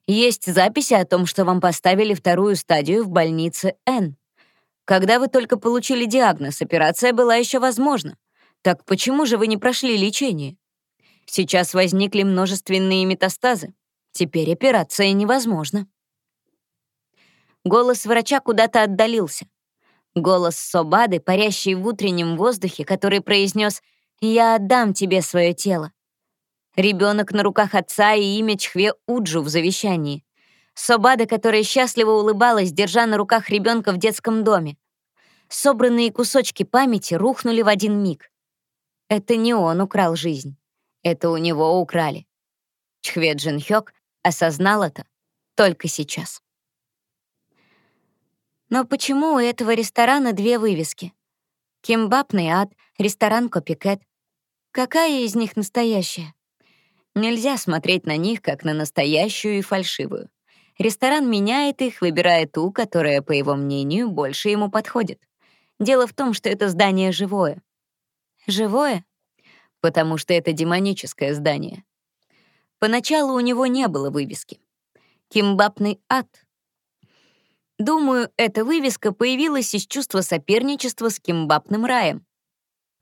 Есть записи о том, что вам поставили вторую стадию в больнице Н. Когда вы только получили диагноз, операция была еще возможна. Так почему же вы не прошли лечение? Сейчас возникли множественные метастазы. Теперь операция невозможна». Голос врача куда-то отдалился. Голос Собады, парящий в утреннем воздухе, который произнес «Я отдам тебе свое тело». Ребенок на руках отца и имя Чхве Уджу в завещании. Собада, которая счастливо улыбалась, держа на руках ребенка в детском доме. Собранные кусочки памяти рухнули в один миг. Это не он украл жизнь. Это у него украли. Чхве Джин Хёк осознал это только сейчас. Но почему у этого ресторана две вывески? Кимбапный ад, ресторан Копикет. Какая из них настоящая? Нельзя смотреть на них как на настоящую и фальшивую. Ресторан меняет их, выбирая ту, которая, по его мнению, больше ему подходит. Дело в том, что это здание живое. Живое? Потому что это демоническое здание. Поначалу у него не было вывески. Кимбапный ад Думаю, эта вывеска появилась из чувства соперничества с кимбапным раем.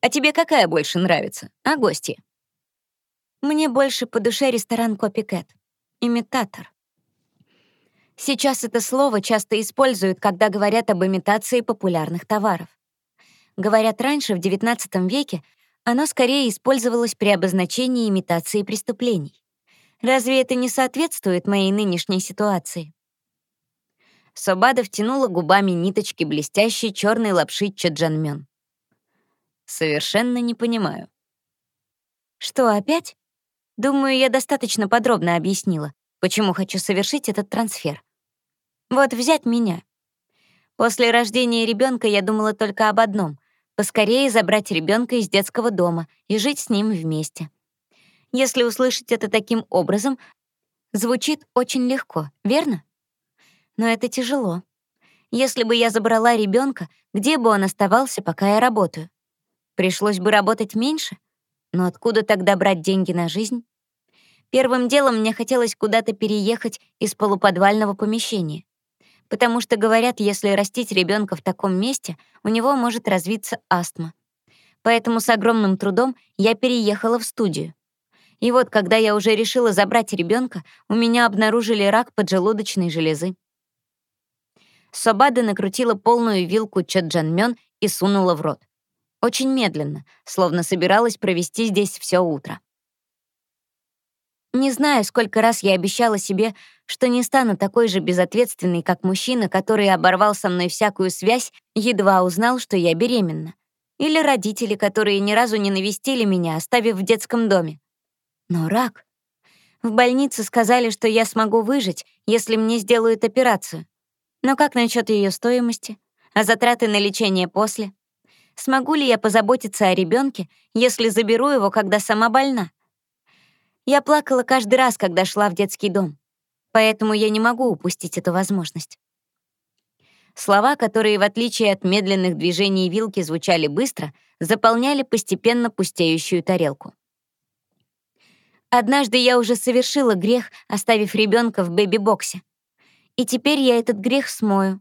А тебе какая больше нравится, а гости? Мне больше по душе ресторан Копикэт. Имитатор. Сейчас это слово часто используют, когда говорят об имитации популярных товаров. Говорят, раньше, в XIX веке, оно скорее использовалось при обозначении имитации преступлений. Разве это не соответствует моей нынешней ситуации? Собада втянула губами ниточки блестящей черной лапши чаджанмён. «Совершенно не понимаю». «Что, опять? Думаю, я достаточно подробно объяснила, почему хочу совершить этот трансфер. Вот взять меня. После рождения ребенка я думала только об одном — поскорее забрать ребенка из детского дома и жить с ним вместе. Если услышать это таким образом, звучит очень легко, верно? но это тяжело. Если бы я забрала ребенка, где бы он оставался, пока я работаю? Пришлось бы работать меньше? Но откуда тогда брать деньги на жизнь? Первым делом мне хотелось куда-то переехать из полуподвального помещения. Потому что, говорят, если растить ребенка в таком месте, у него может развиться астма. Поэтому с огромным трудом я переехала в студию. И вот, когда я уже решила забрать ребенка, у меня обнаружили рак поджелудочной железы. Собада накрутила полную вилку чаджанмён и сунула в рот. Очень медленно, словно собиралась провести здесь все утро. Не знаю, сколько раз я обещала себе, что не стану такой же безответственной, как мужчина, который оборвал со мной всякую связь, едва узнал, что я беременна. Или родители, которые ни разу не навестили меня, оставив в детском доме. Но рак. В больнице сказали, что я смогу выжить, если мне сделают операцию. Но как насчет ее стоимости? А затраты на лечение после? Смогу ли я позаботиться о ребенке, если заберу его, когда сама больна? Я плакала каждый раз, когда шла в детский дом, поэтому я не могу упустить эту возможность. Слова, которые, в отличие от медленных движений вилки, звучали быстро, заполняли постепенно пустеющую тарелку. Однажды я уже совершила грех, оставив ребенка в бэби-боксе. И теперь я этот грех смою.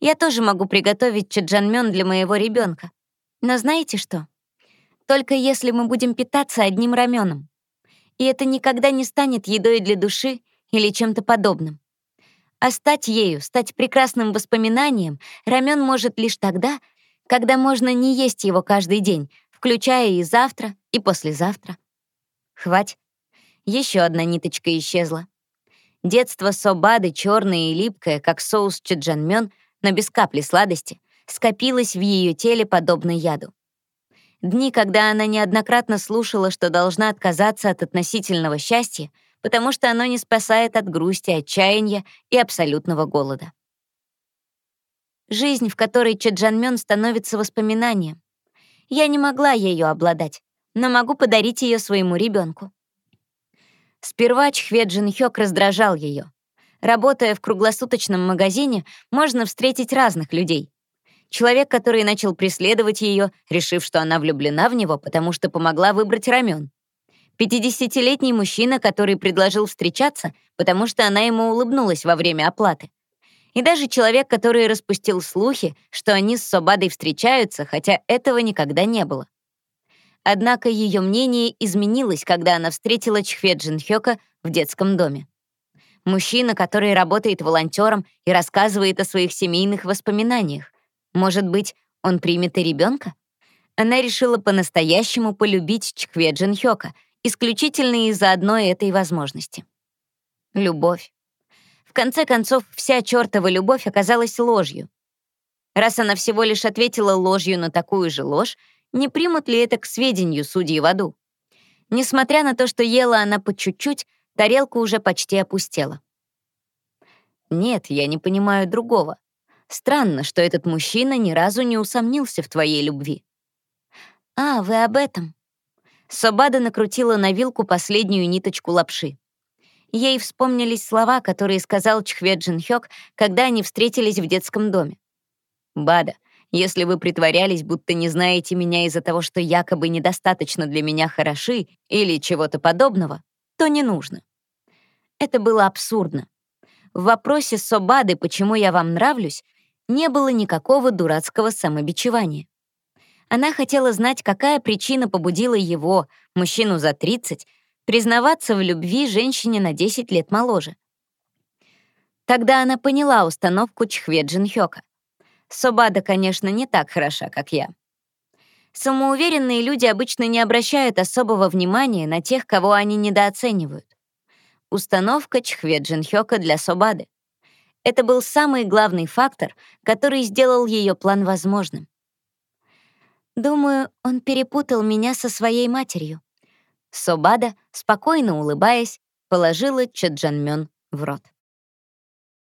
Я тоже могу приготовить чаджанмён для моего ребенка. Но знаете что? Только если мы будем питаться одним раменом. И это никогда не станет едой для души или чем-то подобным. А стать ею, стать прекрасным воспоминанием, рамен может лишь тогда, когда можно не есть его каждый день, включая и завтра, и послезавтра. Хватит. Еще одна ниточка исчезла. Детство Собады, черное и липкое, как соус чаджанмён, но без капли сладости, скопилось в ее теле подобно яду. Дни, когда она неоднократно слушала, что должна отказаться от относительного счастья, потому что оно не спасает от грусти, отчаяния и абсолютного голода. Жизнь, в которой Чаджанмён становится воспоминанием. Я не могла ею обладать, но могу подарить ее своему ребенку. Сперва Чхве Джин Хёк раздражал ее. Работая в круглосуточном магазине, можно встретить разных людей. Человек, который начал преследовать ее, решив, что она влюблена в него, потому что помогла выбрать рамен. 50-летний мужчина, который предложил встречаться, потому что она ему улыбнулась во время оплаты. И даже человек, который распустил слухи, что они с Собадой встречаются, хотя этого никогда не было. Однако ее мнение изменилось, когда она встретила Чхве Джинхёка в детском доме. Мужчина, который работает волонтером и рассказывает о своих семейных воспоминаниях. Может быть, он примет и ребенка? Она решила по-настоящему полюбить Чхве Джинхёка, исключительно из-за одной этой возможности. Любовь. В конце концов, вся чертова любовь оказалась ложью. Раз она всего лишь ответила ложью на такую же ложь, не примут ли это к сведению судьи в аду. Несмотря на то, что ела она по чуть-чуть, тарелка уже почти опустела. Нет, я не понимаю другого. Странно, что этот мужчина ни разу не усомнился в твоей любви. А, вы об этом. Собада накрутила на вилку последнюю ниточку лапши. Ей вспомнились слова, которые сказал Чхве Джин Хёк, когда они встретились в детском доме. «Бада, если вы притворялись, будто не знаете меня из-за того, что якобы недостаточно для меня хороши или чего-то подобного, то не нужно. Это было абсурдно. В вопросе Собады «почему я вам нравлюсь» не было никакого дурацкого самобичевания. Она хотела знать, какая причина побудила его, мужчину за 30, признаваться в любви женщине на 10 лет моложе. Тогда она поняла установку Чхве Джин Хёка. Собада, конечно, не так хороша, как я. Самоуверенные люди обычно не обращают особого внимания на тех, кого они недооценивают. Установка Чхве Джинхёка для Собады. Это был самый главный фактор, который сделал ее план возможным. Думаю, он перепутал меня со своей матерью. Собада, спокойно улыбаясь, положила Чаджанмён в рот.